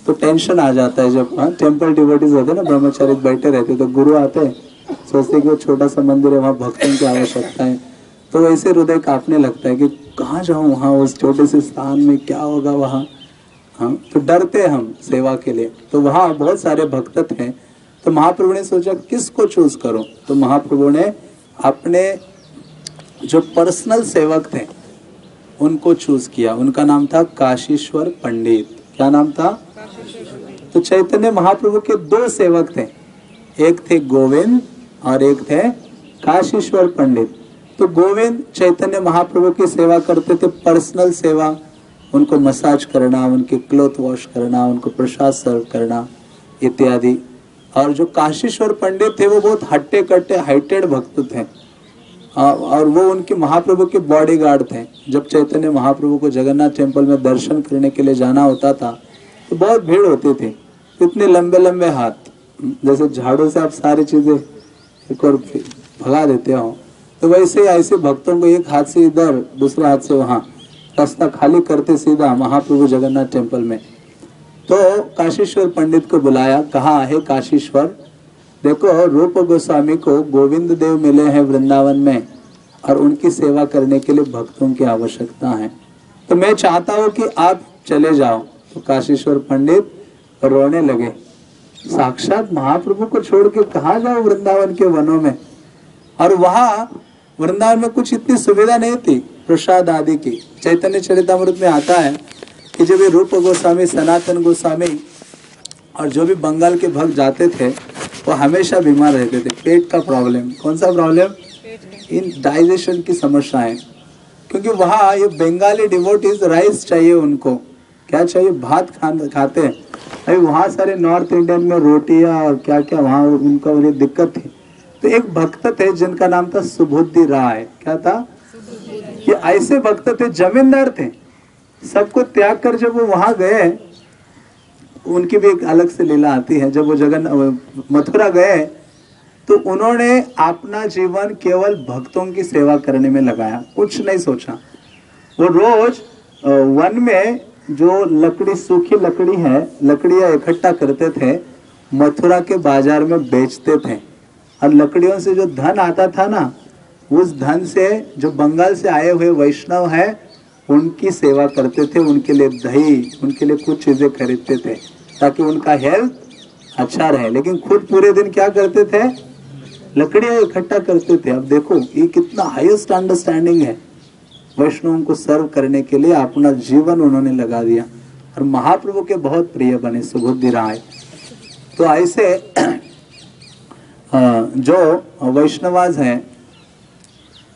तो टेंशन आ जाता है जब हाँ टेंपल डिवोटीज होते हैं ना ब्रह्मचारी बैठे रहते तो गुरु आते हैं, सोचते कि वो छोटा सा मंदिर है, वहाँ भक्तों की आवश्यकता है। तो वैसे हृदय कांपने लगता है कि कहाँ जाऊँ वहाँ, उस छोटे से स्थान में क्या होगा वहाँ? हाँ तो डरते हैं हम सेवा के लिए। तो वहाँ बहुत सारे भक्त हैं। तो महाप्रभु ने सोचा, किसको चूज़ करो? तो महाप्रभु ने अपने जो पर्सनल सेवक थे, उनको चूज़ किया। उनका नाम था काशीश्वर पंडित। क्या नाम था? तो चैतन्य महाप्रभु के दो सेवक थे। एक थे गोविंद और एक थे काशीश्वर पंडित। तो गोविंद चैतन्य महाप्रभु की सेवा करते थे पर्सनल सेवा। उनको मसाज करना, उनके क्लोथ वॉश करना, उनको प्रसाद सर्व करना, इत्यादि। और जो काशीश्वर पंडित थे, वो बहुत हट्टे कट्टे हाइटेड भक्त थे। और वो उनके महाप्रभु के बॉडीगार्ड थे। जब चैतन्य महाप्रभु को जगन्नाथ टेंपल में दर्शन करने के लिए जाना होता था तो बहुत भीड़ होती थी। इतने लंबे लंबे हाथ। जैसे झाड़ू से आप सारी चीज़ें एक और भगा देते हो। तो वैसे ऐसे भक्तों को एक हाथ से इधर, दूसरे हाथ से वहाँ। रास्ता खाली करते सीधा महाप्रभु जगन्नाथ टेंपल में। तो काशीश्वर पंडित को बुलाया, कहा, है काशीश्वर, देखो, रूप गोस्वामी को गोविंद देव मिले हैं वृंदावन में और उनकी सेवा करने के लिए भक्तों की आवश्यकता है। तो मैं चाहता हूँ कि आप चले जाओ। तो काशीश्वर पंडित रोने लगे। साक्षात महाप्रभु को छोड़ के कहा जाओ वृंदावन के वनों में? और वहाँ वृंदावन में कुछ इतनी सुविधा नहीं थी, प्रसाद आदि की। चैतन्य चरितमृत में आता है कि जब ये रूप गोस्वामी, सनातन गोस्वामी और जो भी बंगाल के भक्त जाते थे, वो हमेशा बीमार रहते थे। पेट का प्रॉब्लम कौन सा प्रॉब्लम इन डाइजेशन की समस्याएँ। क्योंकि वहाँ ये बंगाली डिवोटीज राइस चाहिए उनको। क्या चाहिए? भात खान, खाते हैं। अभी वहाँ सारे नॉर्थ इंडियन में रोटियाँ और क्या क्या वहाँ उनका उन्हें दिक्कत थी। तो एक भक्त थे जिनका नाम था सुबुद्धि राय। क्या था? ये ऐसे भक्त थे, जमींदार थे। सबको त्याग कर जब वो वहाँ गए, उनकी भी एक अलग से लीला आती है। जब वो जगन मथुरा गए तो उन्होंने अपना जीवन केवल भक्तों की सेवा करने में लगाया, कुछ नहीं सोचा। वो रोज वन में जो लकड़ी, सूखी लकड़ी है, लकड़ियाँ इकट्ठा करते थे, मथुरा के बाज़ार में बेचते थे। और लकड़ियों से जो धन आता था ना, उस धन से जो बंगाल से आए हुए वैष्णव हैं उनकी सेवा करते थे, उनके लिए दही, उनके लिए कुछ चीज़ें खरीदते थे, ताकि उनका हेल्थ अच्छा रहे। लेकिन खुद पूरे दिन क्या करते थे? लकड़ियाँ इकट्ठा करते थे। अब देखो, ये कितना हाईएस्ट अंडरस्टैंडिंग है। वैष्णवों को सर्व करने के लिए अपना जीवन उन्होंने लगा दिया। और महाप्रभु के बहुत प्रिय बने सुबुद्धि राय तो ऐसे जो वैष्णवाज हैं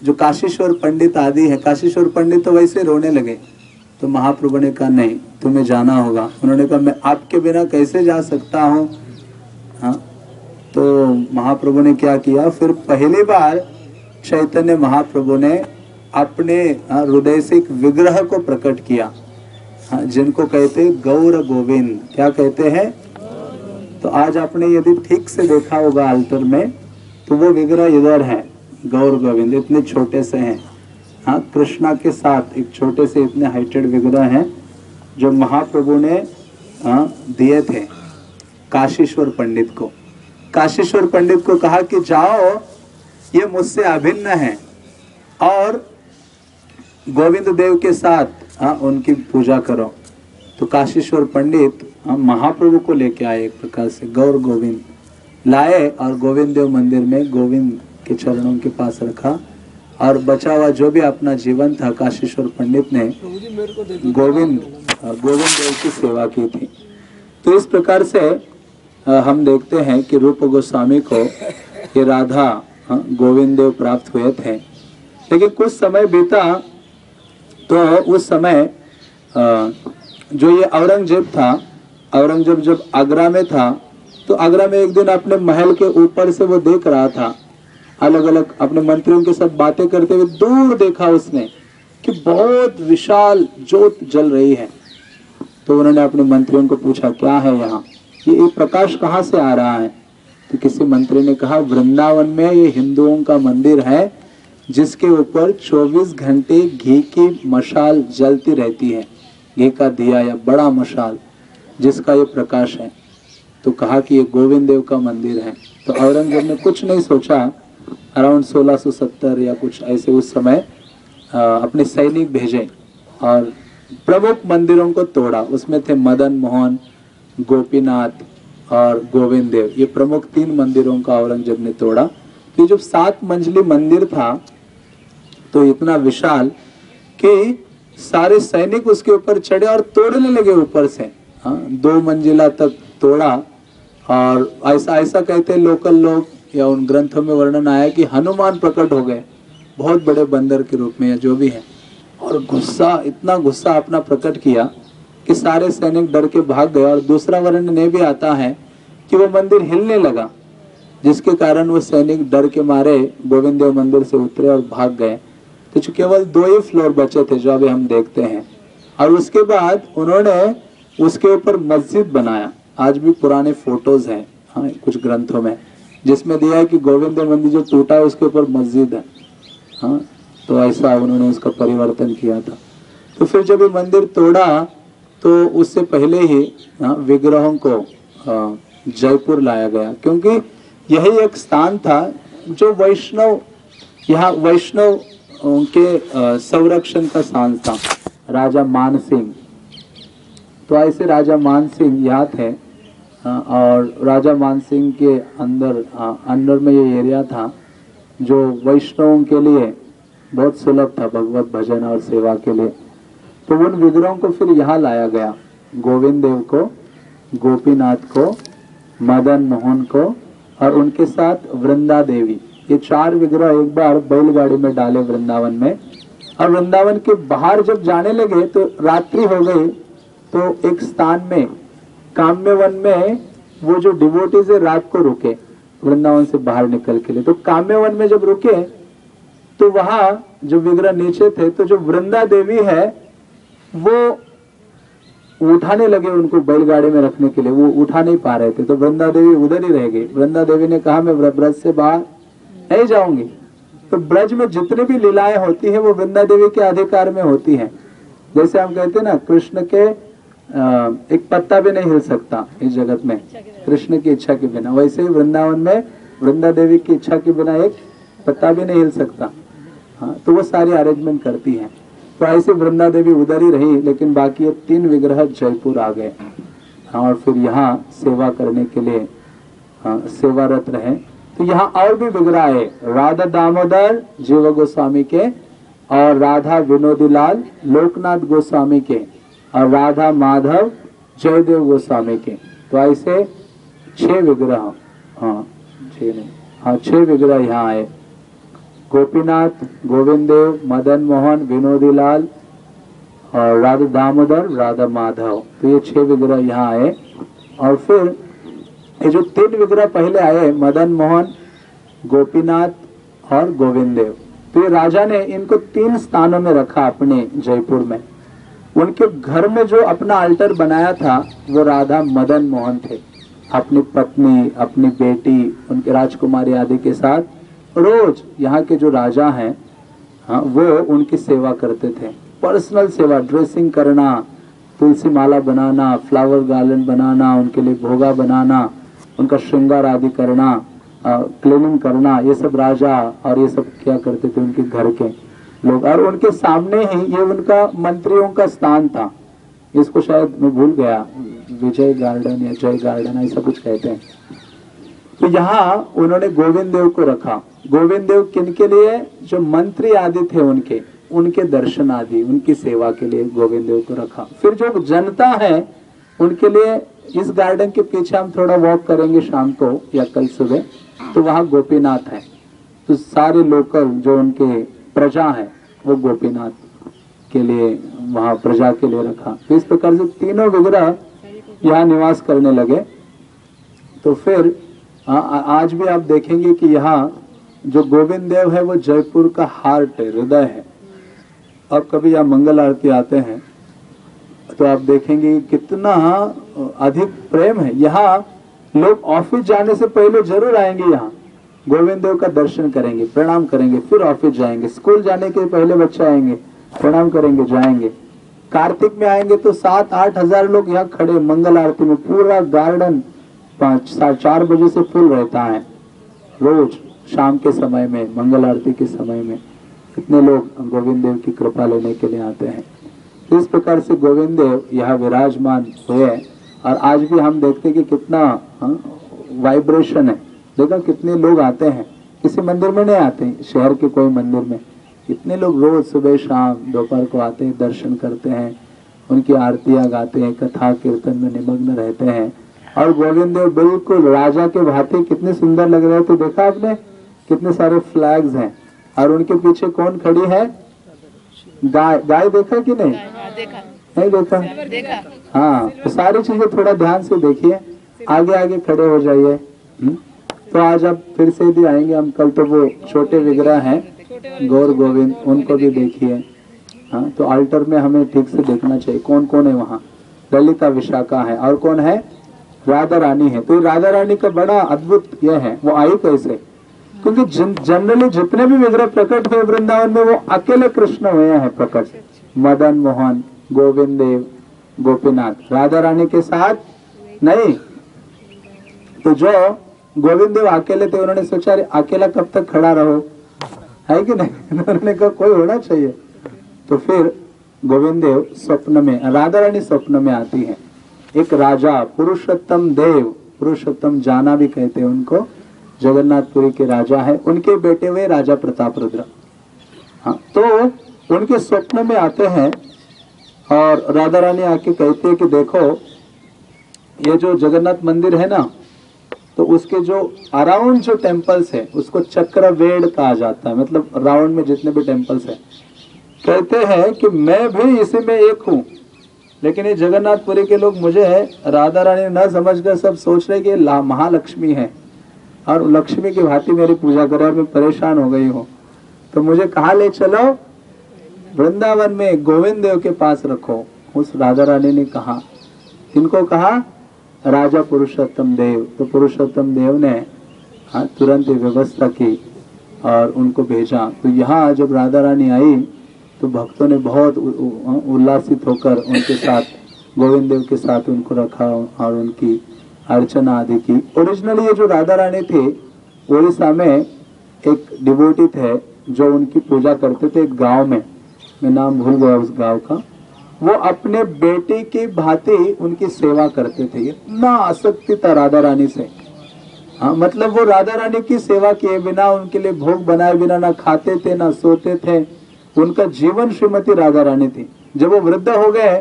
जो काशीश्वर पंडित आदि है काशीश्वर पंडित तो वैसे रोने लगे। तो महाप्रभु ने कहा नहीं तुम्हें जाना होगा। उन्होंने कहा मैं आपके बिना कैसे जा सकता हूँ? हाँ तो महाप्रभु ने क्या किया फिर पहली बार चैतन्य महाप्रभु ने अपने हाँ, हृदय से एक विग्रह को प्रकट किया हाँ, जिनको कहते गौर गोविंद। क्या कहते हैं? तो आज आपने यदि ठीक से देखा होगा अल्टर में तो वो विग्रह इधर है। गौर गोविंद इतने छोटे से हैं। हाँ कृष्णा के साथ एक छोटे से इतने हाइटेड विग्रह हैं जो महाप्रभु ने हाँ, दिए थे काशीश्वर पंडित को। काशीश्वर पंडित को कहा कि जाओ ये मुझसे अभिन्न है। और गोविंद देव के साथ हाँ, उनकी पूजा करो। तो काशीश्वर पंडित हाँ, महाप्रभु को लेके आए एक प्रकार से गौर गोविंद। लाए और गोविंद देव मंदिर में गोविंद के चरणों के पास रखा और बचा हुआ जो भी अपना जीवन था काशीश्वर पंडित ने गोविंद गोविंद देव की सेवा की थी। तो इस प्रकार से हम देखते हैं कि रूप गोस्वामी को ये राधा गोविंद देव प्राप्त हुए थे। लेकिन कुछ समय बीता तो उस समय जो ये औरंगज़ेब था, औरंगज़ेब जब आगरा में था तो आगरा में एक दिन अपने महल के ऊपर से वो देख रहा था अलग अलग अपने मंत्रियों के साथ बातें करते हुए दूर देखा उसने कि बहुत विशाल ज्योत जल रही है। तो उन्होंने अपने मंत्रियों को पूछा, क्या है यहाँ? ये ये प्रकाश कहाँ से आ रहा है? तो किसी मंत्री ने कहा, वृंदावन में ये हिंदुओं का मंदिर है, जिसके ऊपर 24 घंटे घी की मशाल जलती रहती है। घी का दिया या बड़ा मशाल, जिसका ये प्रकाश है। तो कहा कि ये गोविंद देव का मंदिर है। तो औरंगज़ेब ने कुछ नहीं सोचा। अराउंड 1670 या कुछ ऐसे उस समय अ, अपने सैनिक भेजे और प्रमुख मंदिरों को तोड़ा। उसमें थे मदन मोहन गोपीनाथ और गोविंद देव। ये प्रमुख तीन मंदिरों का औरंगज़ेब ने तोड़ा। कि जब सात मंजिली मंदिर था तो इतना विशाल कि सारे सैनिक उसके ऊपर चढ़े और तोड़ने लगे ऊपर से। हाँ दो मंजिला तक तोड़ा और ऐसा ऐसा कहते लोकल लोग या उन ग्रंथों में वर्णन आया कि हनुमान प्रकट हो गए। बहुत बड़े बंदर के रूप में या जो भी है। और गुस्सा, इतना गुस्सा अपना प्रकट किया कि सारे सैनिक डर के भाग गए। और दूसरा वर्णन ये भी आता है कि वो मंदिर हिलने लगा, जिसके कारण वो सैनिक डर के मारे गोविंद देव मंदिर से उतरे और भाग गए। तो केवल दो ही फ्लोर बचे थे जो अभी हम देखते हैं। और उसके बाद उन्होंने उसके ऊपर मस्जिद बनाया। आज भी पुराने फ़ोटोज़ हैं हाँ कुछ ग्रंथों में। जिसमें दिया है कि गोविंद मंदिर जो टूटा है उसके ऊपर मस्जिद है। हाँ तो ऐसा उन्होंने उसका परिवर्तन किया था। तो फिर जब ये मंदिर तोड़ा तो उससे पहले ही हाँ, विग्रहों को हाँ, जयपुर लाया गया। क्योंकि यही एक स्थान था जो वैष्णव यहाँ वैष्णव के संरक्षण का स्थान था राजा मान सिंह तो ऐसे राजा मान सिंह यहाँ थे अ, और राजा मानसिंह के अंदर अ, अंदर में ये एरिया था जो वैष्णवों के लिए बहुत सुलभ था भगवत भजन और सेवा के लिए। तो उन विग्रहों को फिर यहाँ लाया गया गोविंद देव को गोपीनाथ को मदन मोहन को और उनके साथ वृंदा देवी। ये चार विग्रह एक बार बैलगाड़ी में डाले वृंदावन में। और वृंदावन के बाहर जब जाने लगे तो रात्रि हो गई तो एक स्थान में काम्य वन में वो जो डिवोटीज है, रात को रुके, वृंदावन से बाहर निकल के लिए। तो काम्य वन में जब रुके तो वहाँ जो विग्रह नीचे थे तो जो वृंदा देवी है, वो उठाने लगे उनको बैलगाड़ी में रखने के लिए। वो उठा नहीं पा रहे थे तो वृंदा देवी उधर ही रह गई। वृंदा देवी ने कहा, मैं ब्रज से बाहर नहीं जाऊँगी। तो ब्रज में जितनी भी लीलाएँ होती है, वो वृंदा देवी के अधिकार में होती है। जैसे हम कहते हैं ना, कृष्ण के एक पत्ता भी नहीं हिल सकता इस जगत में। कृष्ण की इच्छा के बिना। वैसे ही वृंदावन में वृंदा देवी की इच्छा के बिना एक पत्ता भी नहीं हिल सकता। हाँ तो वो सारी अरेंजमेंट करती हैं। तो ऐसे वृंदा देवी उधर ही रही लेकिन बाकी ये तीन विग्रह जयपुर आ गए। हाँ, और फिर यहाँ सेवा करने के लिए हाँ, सेवारत रहे। तो यहाँ और भी विग्रह है राधा दामोदर जीव गोस्वामी के और राधा विनोदी लाल लोकनाथ गोस्वामी के। और राधा माधव जयदेव गोस्वामी के। तो ऐसे छह विग्रह। हाँ छह नहीं। हाँ छह विग्रह यहाँ आए। गोपीनाथ गोविंद देव मदन मोहन विनोदी लाल और राधा दामोदर, राधा माधव। तो ये छह विग्रह यहाँ आए। और फिर ये जो तीन विग्रह पहले आए मदन मोहन, गोपीनाथ और गोविंद देव तो ये राजा ने इनको तीन स्थानों में रखा अपने जयपुर में। उनके घर में जो अपना अल्टर बनाया था, वो राधा मदन मोहन थे। अपनी पत्नी, अपनी बेटी, उनके राजकुमारी आदि के साथ रोज यहाँ के जो राजा हैं हाँ वो उनकी सेवा करते थे। पर्सनल सेवा ड्रेसिंग करना, तुलसी माला बनाना फ्लावर गार्डन बनाना, उनके लिए भोगा बनाना, उनका श्रृंगार आदि करना क्लीनिंग करना, ये सब राजा और ये सब क्या करते थे उनके घर के। लोग। और उनके सामने ही ये उनका मंत्रियों का स्थान था। इसको शायद मैं भूल गया। विजय गार्डन या जय गार्डन, ऐसा कुछ कहते हैं। तो यहाँ उन्होंने गोविंद देव को रखा। गोविंद देव किन के लिए? जो मंत्री आदि थे उनके। उनके दर्शन आदि, उनकी सेवा के लिए गोविंद देव को रखा। फिर जो जनता है, उनके लिए इस गार्डन के पीछे हम थोड़ा वॉक करेंगे शाम को या कल सुबह। तो वहाँ गोपीनाथ है। तो सारे लोकल जो उनके प्रजा है वो गोपीनाथ के लिए वहाँ प्रजा के लिए रखा। तो इस प्रकार से तीनों विग्रह यहाँ निवास करने लगे। तो फिर आ, आज भी आप देखेंगे कि यहाँ जो गोविंद देव है वो जयपुर का हार्ट है हृदय है। अब कभी यहाँ मंगल आरती आते हैं तो आप देखेंगे कितना अधिक प्रेम है। यहाँ लोग ऑफ़िस जाने से पहले ज़रूर आएँगे यहाँ। गोविंद देव का दर्शन करेंगे, प्रणाम करेंगे, फिर ऑफ़िस जाएँगे। स्कूल जाने के पहले बच्चे आएँगे, प्रणाम करेंगे, जाएँगे। कार्तिक में आएँगे तो सात, आठ हज़ार लोग यहाँ खड़े, मंगल आरती में पूरा गार्डन पाँच, साढ़े चार बजे से फुल रहता है। रोज, शाम के समय में, मंगल आरती के समय में कितने लोग गोविंद देव की कृपा लेने के लिए आते हैं। इस प्रकार से गोविंद देव यहाँ विराजमान हुए और आज भी हम देखते कि कितना वाइब्रेशन है। देखा कितने लोग आते हैं। किसी मंदिर में नहीं आते शहर के कोई मंदिर में। कितने लोग रोज सुबह शाम दोपहर को आते हैं दर्शन करते हैं उनकी आरतियाँ गाते हैं कथा कीर्तन में निमग्न रहते हैं। और गोविंद देव बिल्कुल राजा के भांति कितने सुंदर लग रहे थे देखा आपने? कितने सारे फ्लैग्स हैं। और उनके पीछे कौन खड़ी है? गाय। गाय देखा कि नहीं? हाँ, देखा। नहीं देखा? देखा। हाँ तो सारी चीज़ें थोड़ा ध्यान से देखिए। आगे आगे खड़े हो जाइए। हम्म? तो आज आप फिर से भी आएँगे। हम कल तो वो छोटे विग्रह हैं, गौर गोविंद, उनको भी देखिए। हाँ तो अल्टर में हमें ठीक से देखना चाहिए। कौन कौन है वहाँ? ललिता विशाखा है। और कौन है? राधा रानी है। तो राधा रानी का बड़ा अद्भुत यह है। वो आई कैसे? क्योंकि जनरली जितने भी विग्रह प्रकट हुए वृंदावन में, वो अकेले कृष्ण हुए हैं प्रकट। मदन मोहन गोविंद देव गोपीनाथ। राधा रानी के साथ? नहीं। तो जो गोविंद देव अकेले थे, उन्होंने सोचा, अरे, अकेला कब तक खड़ा रहो? है कि नहीं? उन्होंने कहा, कोई होना चाहिए। तो फिर गोविंद देव स्वप्न में राधा रानी स्वप्न में आती है। एक राजा, पुरुषोत्तम देव, पुरुषोत्तम जाना भी कहते हैं उनको, जगन्नाथपुरी के राजा है। उनके बेटे हुए राजा प्रताप रुद्र। हाँ तो उनके स्वप्न में आते हैं और राधा रानी आके कहते है कि देखो, ये जो जगन्नाथ मंदिर है ना तो उसके जो अराउंड जो टेम्पल्स है, उसको चक्रवेड़ कहा जाता है। मतलब राउंड में जितने भी टेम्पल्स है। कहते हैं कि मैं भी इसी में एक हूँ। लेकिन ये जगन्नाथपुरी के लोग मुझे राधा रानी न समझकर सब सोच रहे कि महालक्ष्मी है। और लक्ष्मी की भांति मेरी पूजा करे और मैं परेशान हो गई हूँ। तो मुझे कहा, ले चलो, वृंदावन में गोविंद देव के पास रखो। उस राधा रानी ने कहा। इनको कहा राजा पुरुषोत्तम देव तो पुरुषोत्तम देव ने हाँ तुरंत व्यवस्था की और उनको भेजा। तो यहाँ जब राधा रानी आई तो भक्तों ने बहुत उल्लासित होकर उनके साथ, गोविंद देव के साथ उनको रखा और उनकी अर्चना आदि की। ओरिजिनली ये जो राधा रानी थे उड़ीसा में एक डिवोटी थे जो उनकी पूजा करते थे एक गाँव में। मैं नाम भूल गया उस गाँव का। वो अपने बेटे की भांति उनकी सेवा करते थे। इतना आसक्ति था राधा रानी से। हाँ मतलब वो राधा रानी की सेवा किए बिना, उनके लिए भोग बनाए बिना ना खाते थे, ना सोते थे। उनका जीवन श्रीमती राधा रानी थी। जब वो वृद्ध हो गए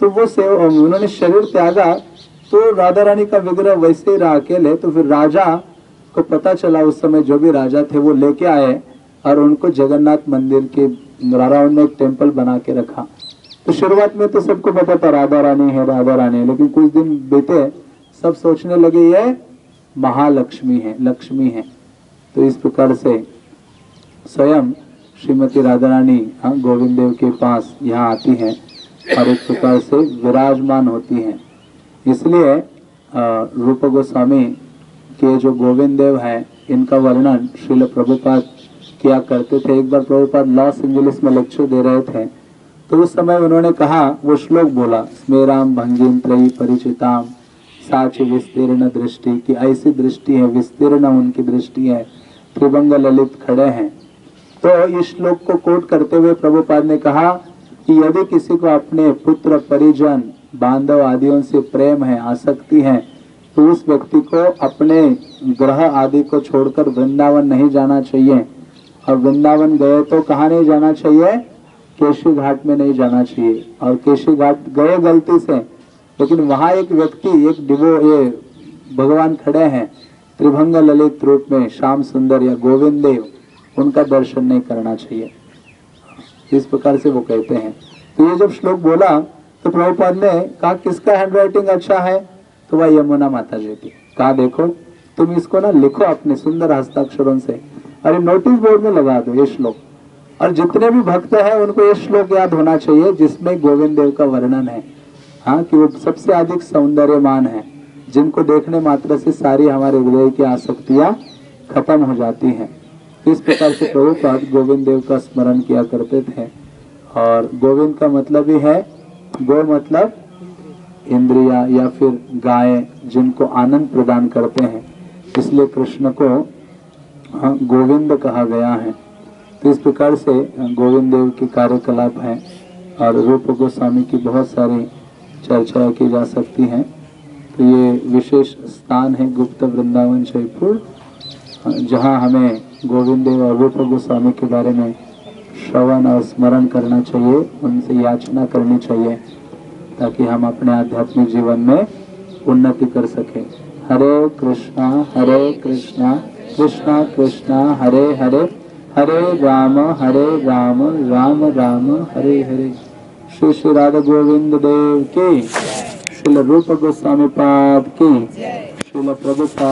तो वो सेवा उन्होंने शरीर त्यागा तो राधा रानी का विग्रह वैसे ही रहा अकेले। तो फिर राजा को पता चला, उस समय जो भी राजा थे, वो लेके आए और उनको जगन्नाथ मंदिर के राराउंड में एक टेंपल बना के रखा। तो शुरुआत में तो सबको पता था राधा रानी है, राधा रानी है, लेकिन कुछ दिन बीते, सब सोचने लगे, ये महालक्ष्मी है, लक्ष्मी है। तो इस प्रकार से स्वयं श्रीमती राधा रानी हाँ गोविंद देव के पास यहाँ आती हैं और एक प्रकार से विराजमान होती हैं। इसलिए रूप गोस्वामी के जो गोविंद देव हैं, इनका वर्णन श्रील प्रभुपाद किया करते थे। एक बार प्रभुपाद लॉस एंजलिस में लेक्चर दे रहे थे। तो उस समय उन्होंने कहा, वो श्लोक बोला, स्मेराम भंगिम त्रयी परिचिताम। साच विस्तीर्ण दृष्टि की ऐसी दृष्टि है, विस्तीर्ण उनकी दृष्टि है त्रिभंग ललित खड़े हैं। तो इस श्लोक को कोट करते हुए प्रभुपाद ने कहा कि यदि किसी को अपने पुत्र परिजन, बांधव आदियों से प्रेम है, आसक्ति है तो उस व्यक्ति को अपने ग्रह आदि को छोड़कर वृंदावन नहीं जाना चाहिए। और वृंदावन गए तो कहा नहीं जाना चाहिए? केशी घाट में नहीं जाना चाहिए। और केशी घाट गए गलती से, लेकिन वहाँ एक व्यक्ति, एक डिवो, ये भगवान खड़े हैं, त्रिभंग ललित रूप में, श्याम सुंदर या गोविंद देव उनका दर्शन नहीं करना चाहिए। इस प्रकार से वो कहते हैं। तो ये जब श्लोक बोला तो प्रभुपाद ने कहा, किसका हैंड राइटिंग अच्छा है? तो वह यमुना माता जी की। कहा, देखो, तुम इसको ना लिखो अपने सुंदर हस्ताक्षरों से। अरे नोटिस बोर्ड में लगा दो ये श्लोक। और जितने भी भक्त हैं उनको ये श्लोक याद होना चाहिए जिसमें गोविंद देव का वर्णन है। हाँ कि वो सबसे अधिक सौंदर्यमान है जिनको देखने मात्र से सारी हमारे हृदय की आसक्तियाँ खत्म हो जाती हैं। इस प्रकार से प्रभुपाद गोविंद देव का स्मरण किया करते थे। और गोविंद का मतलब ही है गो मतलब इंद्रिया या फिर गाय जिनको आनंद प्रदान करते हैं। इसलिए कृष्ण को हाँ, गोविंद कहा गया है। तो इस प्रकार से गोविंद देव के कार्यकलाप हैं और रूप गोस्वामी की बहुत सारी चर्चा की जा सकती हैं। तो ये विशेष स्थान है गुप्त वृंदावन जयपुर, जहाँ हमें गोविंद देव और रूप गोस्वामी के बारे में श्रवण और स्मरण करना चाहिए, उनसे याचना करनी चाहिए, ताकि हम अपने आध्यात्मिक जीवन में उन्नति कर सके। हरे कृष्णा हरे कृष्णा कृष्णा कृष्णा, हरे हरे। हरे राम हरे राम राम राम, हरे हरे। श्री श्री राधा गोविंद देव की। श्रील रूप गोस्वामी पाद की। श्रील प्रभुपाद